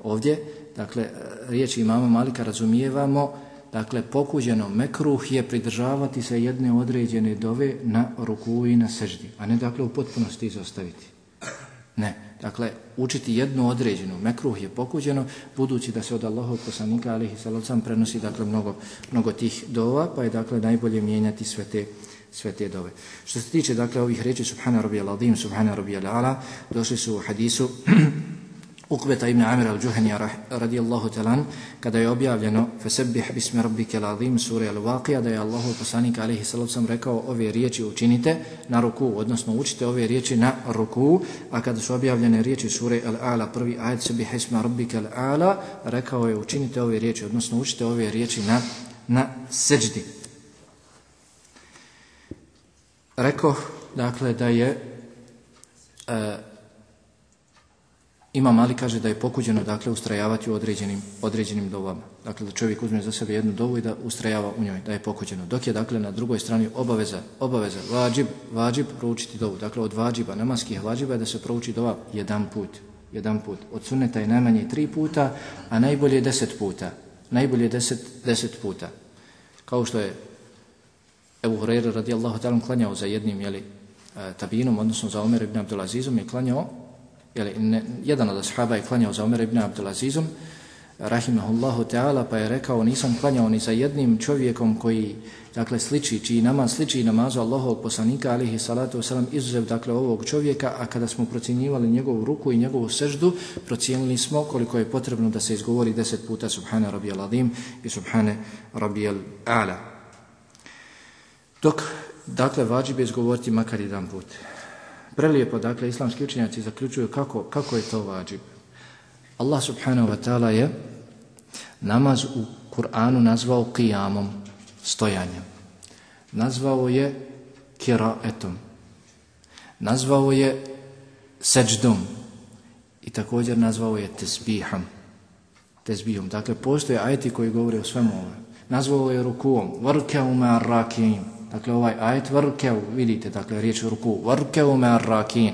Speaker 3: Ovdje, dakle, riječi imama Malika razumijevamo, dakle, pokuđeno mekruh je pridržavati se jedne određene dove na ruku i na seždi, a ne, dakle, u potpunosti izostaviti. Ne, dakle, učiti jednu određenu, mekruh je pokuđeno, budući da se od Allahov poslanika, alihi salacom, prenosi, dakle, mnogo, mnogo tih dova, pa je, dakle, najbolje mijenjati sve te, sve te dove. Što se tiče, dakle, ovih reči, subhana rabijal adim, subhana rabijal ala, došli su u hadisu, Ukbeta ibn Amir al-Juhani radijallahu talan kada je objavljeno Fesebih bismi rabbike l'azim sura al-Waqija da je Allahu poslanik alaihi sam rekao ove riječi učinite na ruku, odnosno učite ove riječi na ruku, a kada su objavljene riječi sure al-Ala, prvi ajed Sebih bismi rabbike al-Ala, rekao je učinite ove riječi, odnosno učite ove riječi na, na seđdi. Rekao, dakle, da je uh, Ima mali kaže da je pokuđeno dakle ustrajavati u određenim određenim dovama. Dakle da čovjek uzme za sebe jednu dovu i da ustrajava u njoj, da je pokuđeno. Dok je dakle na drugoj strani obaveza, obaveza, vađib, vađib proučiti dovu. Dakle od vađiba, namaskih vađiba je da se prouči dova jedan put. Jedan put. Od sunneta je najmanje tri puta, a najbolje deset puta. Najbolje deset, deset puta. Kao što je Ebu Hureyre radijallahu ta'ala klanjao za jednim jeli, eh, tabinom, odnosno za Omer ibn Abdulazizom je klanjao jeli, ne, jedan od ashaba je klanjao za Omer ibn Abdulazizom, rahimahullahu ta'ala, pa je rekao nisam klanjao ni sa jednim čovjekom koji dakle sliči, čiji namaz sliči namazu Allahovog poslanika alihi salatu wasalam izuzev dakle ovog čovjeka, a kada smo procjenjivali njegovu ruku i njegovu seždu, procijenili smo koliko je potrebno da se izgovori deset puta Subhane rabijel adim i Subhane rabijel ala. Dok, dakle, vađi bi izgovoriti makar jedan put. Prelijepo, dakle, islamski učenjaci zaključuju kako, kako je to vađib. Allah subhanahu wa ta'ala je namaz u Kur'anu nazvao qiyamom, stojanjem. Nazvao je kiraetom. Nazvao je seđdom. I također nazvao je tesbihom. Tesbihom. Dakle, postoje ajeti koji govore o svemu ovome. Nazvao je rukuom. Vrkeu me. Dakle, ovaj ajet vrkev, vidite, dakle, riječ ruku. vrkev me arrakin.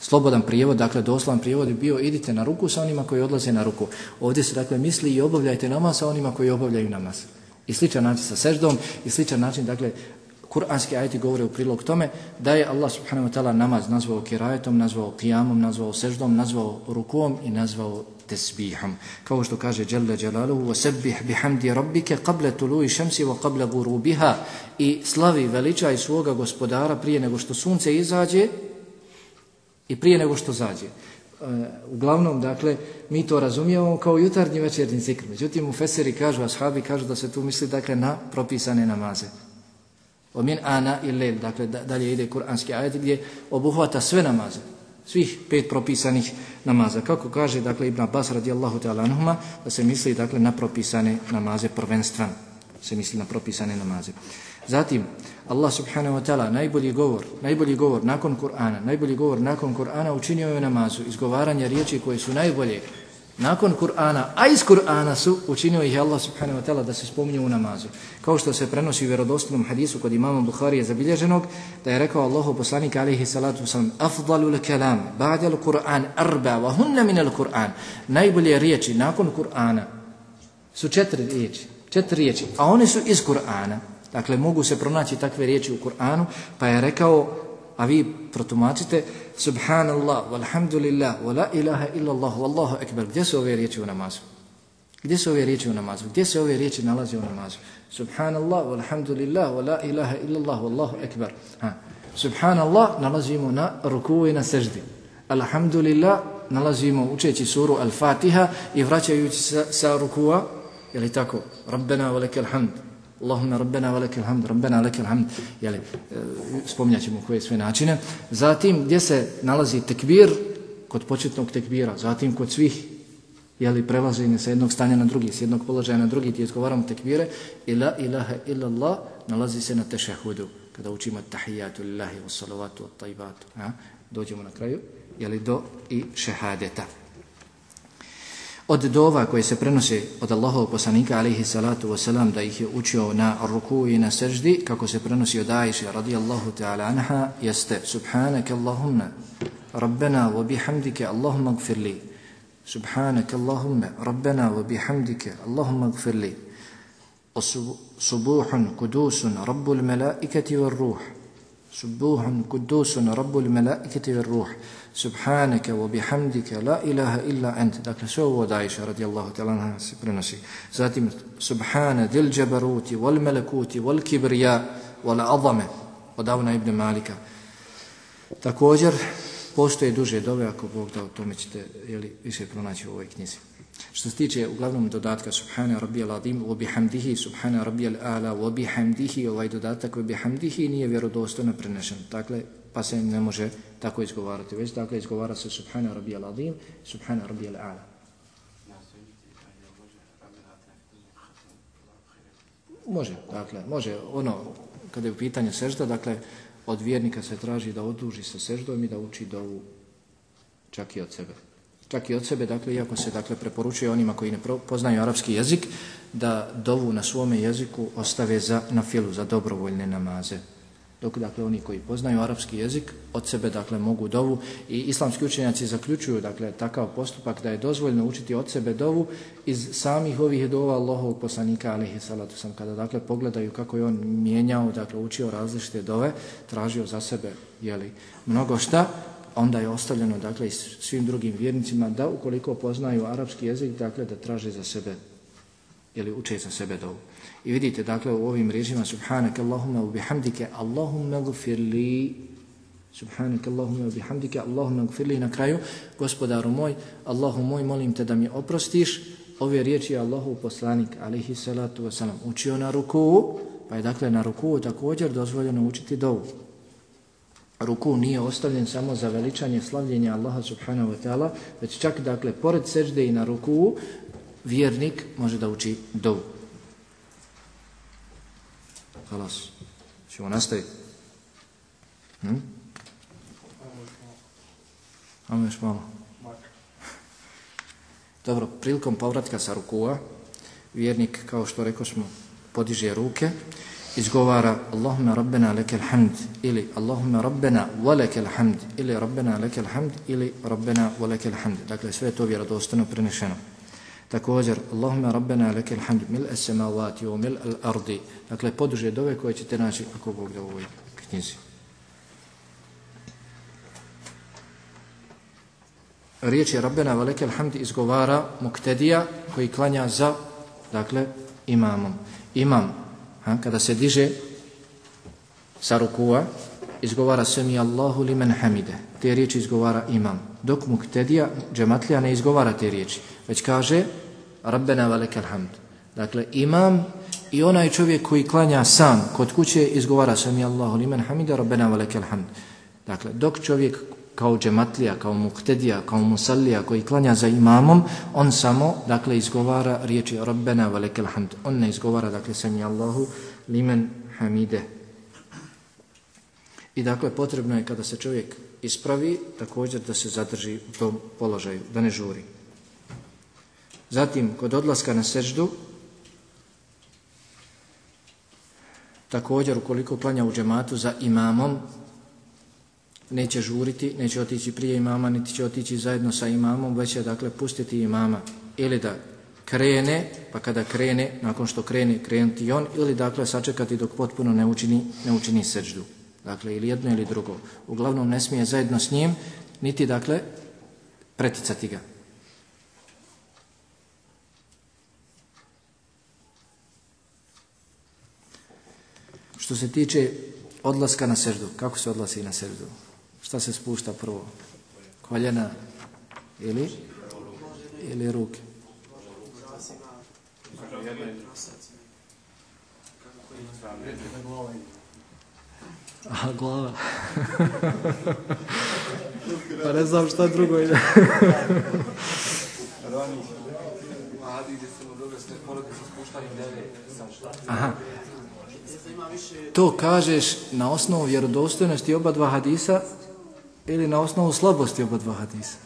Speaker 3: Slobodan prijevod, dakle, doslovan prijevod je bio idite na ruku sa onima koji odlaze na ruku. Ovdje se, dakle, misli i obavljajte namaz sa onima koji obavljaju namaz. I sličan način sa seždom i sličan način, dakle, kuranski ajeti govore u prilog tome da je Allah subhanahu wa ta'ala namaz nazvao kirajetom, nazvao qiyamom, nazvao seždom, nazvao rukom i nazvao tesbihom. Kao što kaže Jalla Jalaluhu وَسَبِّحْ بِحَمْدِ رَبِّكَ قَبْلَ تُلُوِ شَمْسِ وَقَبْلَ غُرُوبِهَا i slavi veličaj svoga gospodara prije nego što sunce izađe i prije nego što zađe. E, uglavnom, dakle, mi to razumijemo kao jutarnji večernji cikr. Međutim, u Feseri kažu, ashabi kažu da se tu misli, dakle, na propisane namaze. Omin ana i lel, dakle, dalje ide kuranski ajet gdje obuhvata sve namaze. Svih pet propisanih namaza. Kako kaže, dakle, Ibn Abbas radijallahu ta'ala anuhuma, da se misli, dakle, na propisane namaze prvenstvan. Se misli na propisane namaze. Zatim, Allah subhanahu wa ta'ala najbolji govor, najbolji govor nakon Kur'ana, najbolji govor nakon Kur'ana učinio je namazu, izgovaranje riječi koje su najbolje nakon Kur'ana, a iz Kur'ana su učinio ih Allah subhanahu wa ta'ala da se spominju u namazu. Kao što se prenosi u vjerodostojnom hadisu kod imama Bukhari je zabilježenog, da je rekao Allahu poslanik alaihi salatu wasalam, afdalu le ba'da l-Kur'an, arba, wa hunna min minal Kur'an. Najbolje riječi nakon Kur'ana su četiri riječi, četiri riječi, a one su iz Kur'ana. Dakle, mogu se pronaći takve riječi u Kur'anu, pa je rekao, a vi protumačite, Subhanallah, walhamdulillah, wa la ilaha illallah, wallahu ekber. Gdje su ove riječi u namazu? Gdje su ove riječi u namazu? Gdje se ove riječi nalaze u namazu? Subhanallah, walhamdulillah, wa la ilaha illallah, wallahu ekber. Ha. Subhanallah nalazimo na ruku i na seždi. Alhamdulillah nalazimo učeći suru Al-Fatiha i vraćajući sa, sa rukua, je li tako? Rabbena wa lekel. Allahumma rabbena wa hamd, rabbena lakal hamd. Jeli, e, spominjat ćemo koje sve načine. Zatim, gdje se nalazi tekbir, kod početnog tekbira, zatim kod svih jeli, prelaženje sa jednog stanja na drugi, s jednog položaja na drugi, ti izgovaramo tekbire, ila ilaha illallah, nalazi se na tešahudu, kada učimo tahijatu lillahi wa salavatu wa tajbatu. Dođemo na kraju, jeli, do i šehadeta od dova koje se prenose od Allahovog poslanika alaihi salatu wasalam da ih je učio na ruku i na seždi kako se prenosi od Aisha radijallahu ta'ala anha jeste subhanaka Allahumma rabbena wa bihamdike Allahumma gfirli subhanaka Allahumma rabbena wa bihamdike Allahumma gfirli subuhun kudusun rabbul malaikati var ruh. Subuhun kudusun rabbul malaikati var ruh subhanaka wa bihamdika la ilaha illa ent. dakle sve ovo od Aisha radijallahu ta'ala se prenosi. Zatim subhana dil jabaruti wal malakuti wal kibriya wal azame od Avna ibn Malika. Također postoje duže dove ako Bog da o tome ćete jeli, više pronaći u ovoj knjizi. Što se tiče uglavnom dodatka subhana rabbiyal Adim, wa bihamdihi subhana rabbiyal ala wa bihamdihi ovaj dodatak wa bihamdihi nije vjerodostojno prenešen. Dakle pa se ne može tako izgovarati. Već dakle izgovara se Subhana Rabbi al-Azim, Subhana Rabbi ala. Može, dakle, može, ono, kada je u pitanju sežda, dakle, od vjernika se traži da oduži sa seždom i da uči dovu čak i od sebe. Čak i od sebe, dakle, iako se, dakle, preporučuje onima koji ne poznaju arapski jezik, da dovu na svome jeziku ostave za na filu, za dobrovoljne namaze dok dakle oni koji poznaju arapski jezik od sebe dakle mogu dovu i islamski učenjaci zaključuju dakle takav postupak da je dozvoljno učiti od sebe dovu iz samih ovih dova Allahovog poslanika alejhi salatu sam kada dakle pogledaju kako je on mijenjao dakle učio različite dove tražio za sebe je li mnogo šta onda je ostavljeno dakle i svim drugim vjernicima da ukoliko poznaju arapski jezik dakle da traže za sebe ili uče za sebe dovu. I vidite dakle u ovim riječima subhanak Allahumma wa bihamdike Allahumma gfir li Allahumma wa bihamdike Allahumma gfir li na kraju gospodaru moj Allahu moj molim te da mi oprostiš. Ove riječi je Allahu poslanik alihi salatu wasalam učio na ruku pa je dakle na ruku također dozvoljeno učiti dovu. Ruku nije ostavljen samo za veličanje slavljenja Allaha subhanahu wa ta'ala, već čak dakle pored sežde i na ruku vjernik može da uči dovu. Halas. Čemo nastaviti? Hm? Ajmo još malo. Dobro, prilikom povratka sa rukua, vjernik, kao što rekao smo, podiže ruke, izgovara Allahumma rabbena lekel hamd ili Allahumma rabbena walekel hamd ili rabbena lekel hamd ili rabbena walekel hamd. Dakle, sve je to vjerodostano prenešeno. Također, Allahumma rabbena leke hamd mil es samavati wa mil al ardi. Dakle, poduže dove koje ćete naći ako Bog da u ovoj knjizi. Riječ je rabbena wa lekel hamd izgovara muktedija koji klanja za, dakle, imamom. Imam ha, kada se diže sa rukua, izgovara sami Allahu li men hamide. Te riječi izgovara imam. Dok muktedija, džematlija, ne izgovara te riječi. Već kaže, Rabbena valekel hamd. Dakle, imam i onaj čovjek koji klanja sam kod kuće izgovara sami Allahu limen hamida, Rabbena valekel hamd. Dakle, dok čovjek kao džematlija, kao muktedija, kao musallija koji klanja za imamom, on samo, dakle, izgovara riječi Rabbena valekel hamd. On ne izgovara, dakle, sami Allahu limen hamide. I dakle, potrebno je kada se čovjek ispravi, također da se zadrži u tom položaju, da ne žuri. Zatim, kod odlaska na seždu, također, ukoliko klanja u džematu za imamom, neće žuriti, neće otići prije imama, niti će otići zajedno sa imamom, već će dakle pustiti imama ili da krene, pa kada krene, nakon što krene, krenuti on, ili dakle sačekati dok potpuno ne učini, ne učini seđdu. Dakle, ili jedno ili drugo. Uglavnom ne smije zajedno s njim, niti dakle preticati ga. Što se tiče odlaska na seždu, kako se odlasi na seždu? Šta se spušta prvo? Koljena ili ili ruke? A, glava. pa ne znam šta drugo ide. Aha. To kažeš na osnovu vjerodostojnosti oba dva hadisa ili na osnovu slabosti oba dva hadisa?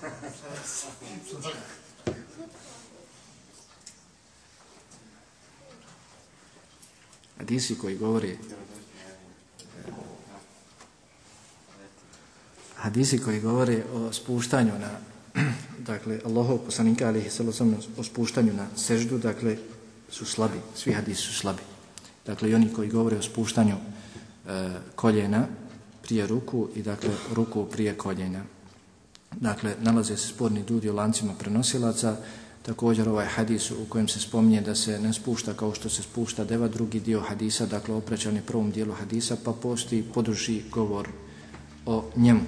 Speaker 3: Hadisi koji govori hadisi koji govore o spuštanju na dakle Allahov poslanika alihi sallallahu o spuštanju na seždu dakle su slabi, svi hadisi su slabi dakle i oni koji govore o spuštanju e, koljena prije ruku i dakle ruku prije koljena. Dakle, nalaze se sporni ljudi o lancima prenosilaca, također ovaj hadis u kojem se spominje da se ne spušta kao što se spušta deva drugi dio hadisa, dakle oprećan je prvom dijelu hadisa, pa postoji poduži govor o njemu.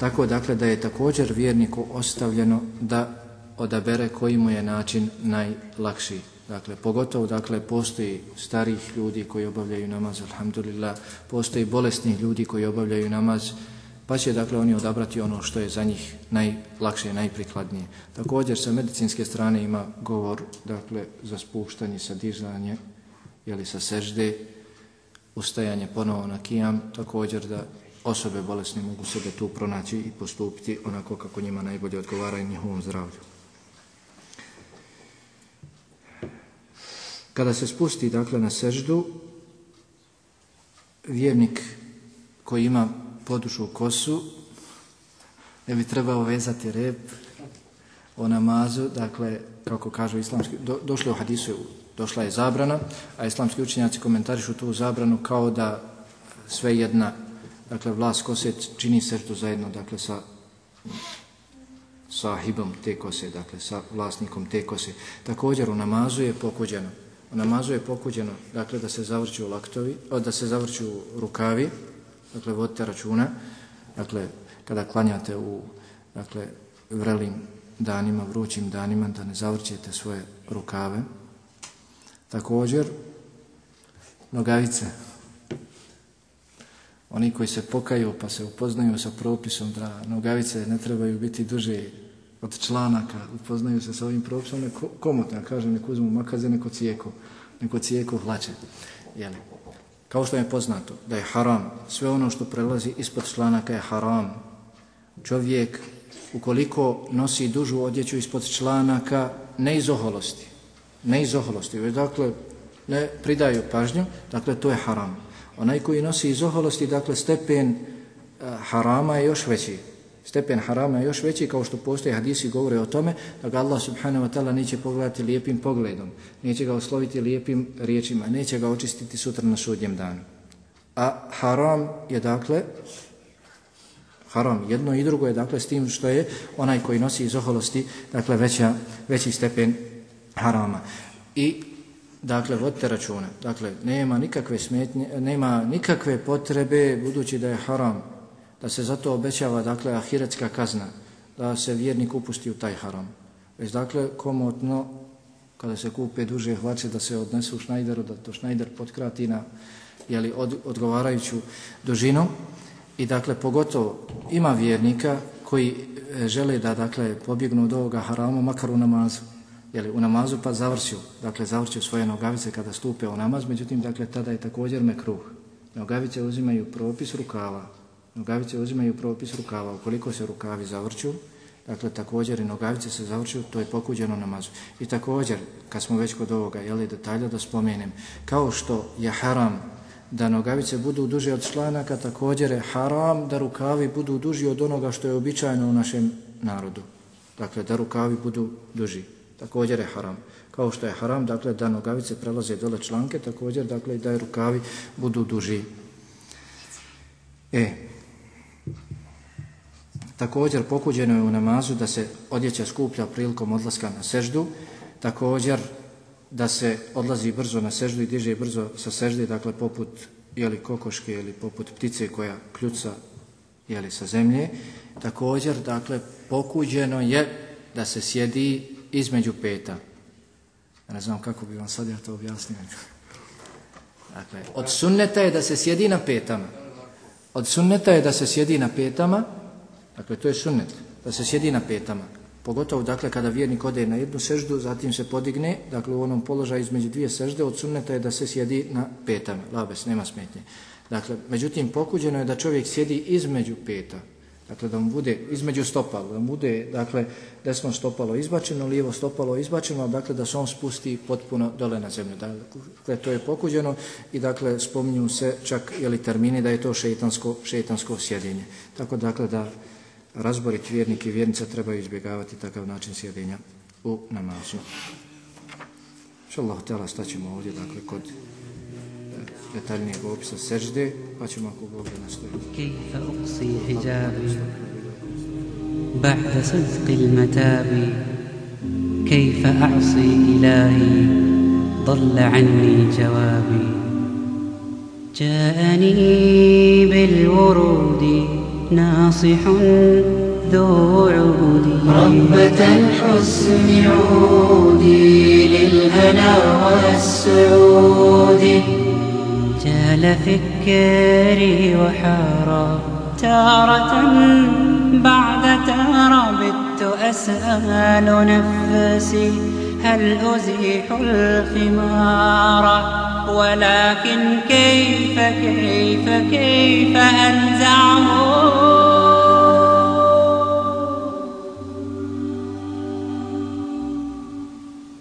Speaker 3: Tako dakle da je također vjerniku ostavljeno da odabere koji mu je način najlakši. Dakle, pogotovo, dakle, postoji starih ljudi koji obavljaju namaz, alhamdulillah, postoji bolesnih ljudi koji obavljaju namaz, pa će, dakle, oni odabrati ono što je za njih najlakše i najprikladnije. Također, sa medicinske strane ima govor, dakle, za spuštanje, sa dizanje, jeli sa sežde, ustajanje ponovo na kijam, također da osobe bolesne mogu sebe tu pronaći i postupiti onako kako njima najbolje odgovara i njihovom zdravlju. Kada se spusti dakle na seždu, vjernik koji ima podušu kosu, ne bi trebao vezati rep o namazu, dakle, kako kažu islamski, do, došli u hadisu, došla je zabrana, a islamski učenjaci komentarišu tu zabranu kao da sve jedna, dakle, vlas kose čini seždu zajedno, dakle, sa sahibom te kose, dakle sa vlasnikom te kose. Također u namazu je pokuđeno. U namazu je pokuđeno, dakle da se zavrću laktovi, da se zavrću rukavi, dakle vodite računa, dakle kada klanjate u dakle vrelim danima, vrućim danima, da ne zavrćete svoje rukave. Također, nogavice. Oni koji se pokaju pa se upoznaju sa propisom da nogavice ne trebaju biti duže od članaka, upoznaju se sa ovim propisom, neko komotno, ja kažem, neko uzmu makaze, neko cijeko, neko cijeko hlače. Jeli? Kao što je poznato da je haram, sve ono što prelazi ispod članaka je haram. Čovjek, ukoliko nosi dužu odjeću ispod članaka, ne iz oholosti, ne iz oholosti, već dakle, ne pridaju pažnju, dakle, to je haram. Onaj koji nosi iz oholosti, dakle, stepen uh, harama je još veći stepen harama je još veći kao što postoje hadisi govore o tome da ga Allah subhanahu wa ta'ala neće pogledati lijepim pogledom, neće ga osloviti lijepim riječima, neće ga očistiti sutra na sudnjem danu. A haram je dakle haram jedno i drugo je dakle s tim što je onaj koji nosi iz oholosti dakle veća, veći stepen harama. I Dakle, vodite računa. Dakle, nema nikakve smetnje, nema nikakve potrebe, budući da je haram, da se zato obećava dakle ahiretska kazna da se vjernik upusti u taj haram. Već dakle komotno kada se kupe duže hlače da se odnesu u šnajderu da to šnajder potkrati na jeli, od, odgovarajuću dužinu. I dakle pogotovo ima vjernika koji e, žele da dakle pobjegnu od ovoga harama makar u namazu. Jeli, u namazu pa završio dakle završio svoje nogavice kada stupe u namaz međutim dakle tada je također mekruh. Nogavice uzimaju propis rukava. Nogavice uzimaju propis rukava. Ukoliko se rukavi zavrću, dakle također i nogavice se zavrću, to je pokuđeno namazu. I također, kad smo već kod ovoga, jeli detalja da spomenem, kao što je haram da nogavice budu duže od članaka, također je haram da rukavi budu duži od onoga što je običajno u našem narodu. Dakle, da rukavi budu duži. Također je haram. Kao što je haram, dakle, da nogavice prelaze dole članke, također, dakle, da je rukavi budu duži. E, Također pokuđeno je u namazu da se odjeća skuplja prilikom odlaska na seždu. Također da se odlazi brzo na seždu i diže brzo sa sežde, dakle poput jeli, kokoške ili poput ptice koja kljuca jeli, sa zemlje. Također, dakle, pokuđeno je da se sjedi između peta. Ne znam kako bi vam sad ja to objasnio. Dakle, od sunneta je da se sjedi na petama. Od sunneta je da se sjedi na petama, Dakle, to je sunnet, da se sjedi na petama. Pogotovo, dakle, kada vjernik ode na jednu seždu, zatim se podigne, dakle, u onom položaju između dvije sežde, od sunneta je da se sjedi na petama. Labes, nema smetnje. Dakle, međutim, pokuđeno je da čovjek sjedi između peta. Dakle, da mu bude između stopala, da mu bude, dakle, desno stopalo izbačeno, lijevo stopalo izbačeno, dakle, da se on spusti potpuno dole na zemlju. Dakle, to je pokuđeno i, dakle, spominju se čak, jeli, termini da je to šeitansko, šeitansko sjedinje. Tako, dakle, da razborit vjernik i vjernica trebaju izbjegavati takav način sjedenja u namazu. Šallah, tjela, staćemo ovdje, dakle, kod detaljnijeg opisa sežde, pa ćemo ako Bog da nastavimo.
Speaker 1: Kejfa uqsi hijabi, ba'da sudqi il-matabi, kejfa a'si ilahi, ضل عني جوابي جاءني بالورود ناصح ذو عود.
Speaker 2: ربة الحسن عودي للهنا والسعود.
Speaker 1: جال فكري وحارا تارة بعد تارة بت أسأل نفسي هل أزيح الخمار؟ ولكن كيف كيف كيف أنزعه؟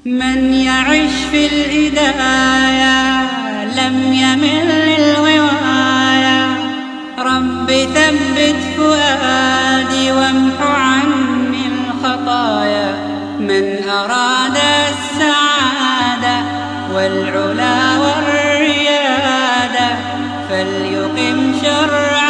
Speaker 1: من يعش في الهداية لم يمل للغواية. رب ثبت فؤادي وامح عني الخطايا. من أراد والعلا والريادة فليقم شرع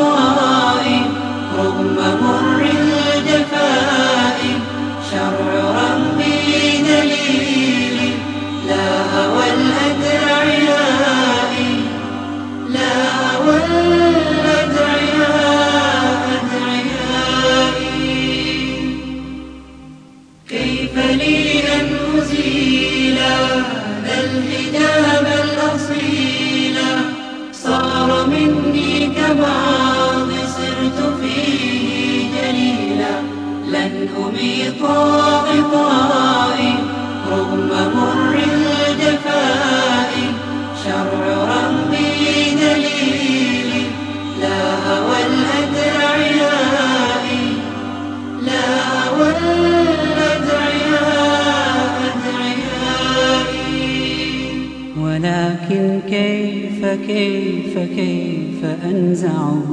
Speaker 1: الضرر رغم مراري غطائي رغم مر الجفاء شرع ربي دليلي لا هوى الأدعياء لا هوى الأدعياء. أدعيائي
Speaker 4: ولكن كيف كيف كيف أنزعه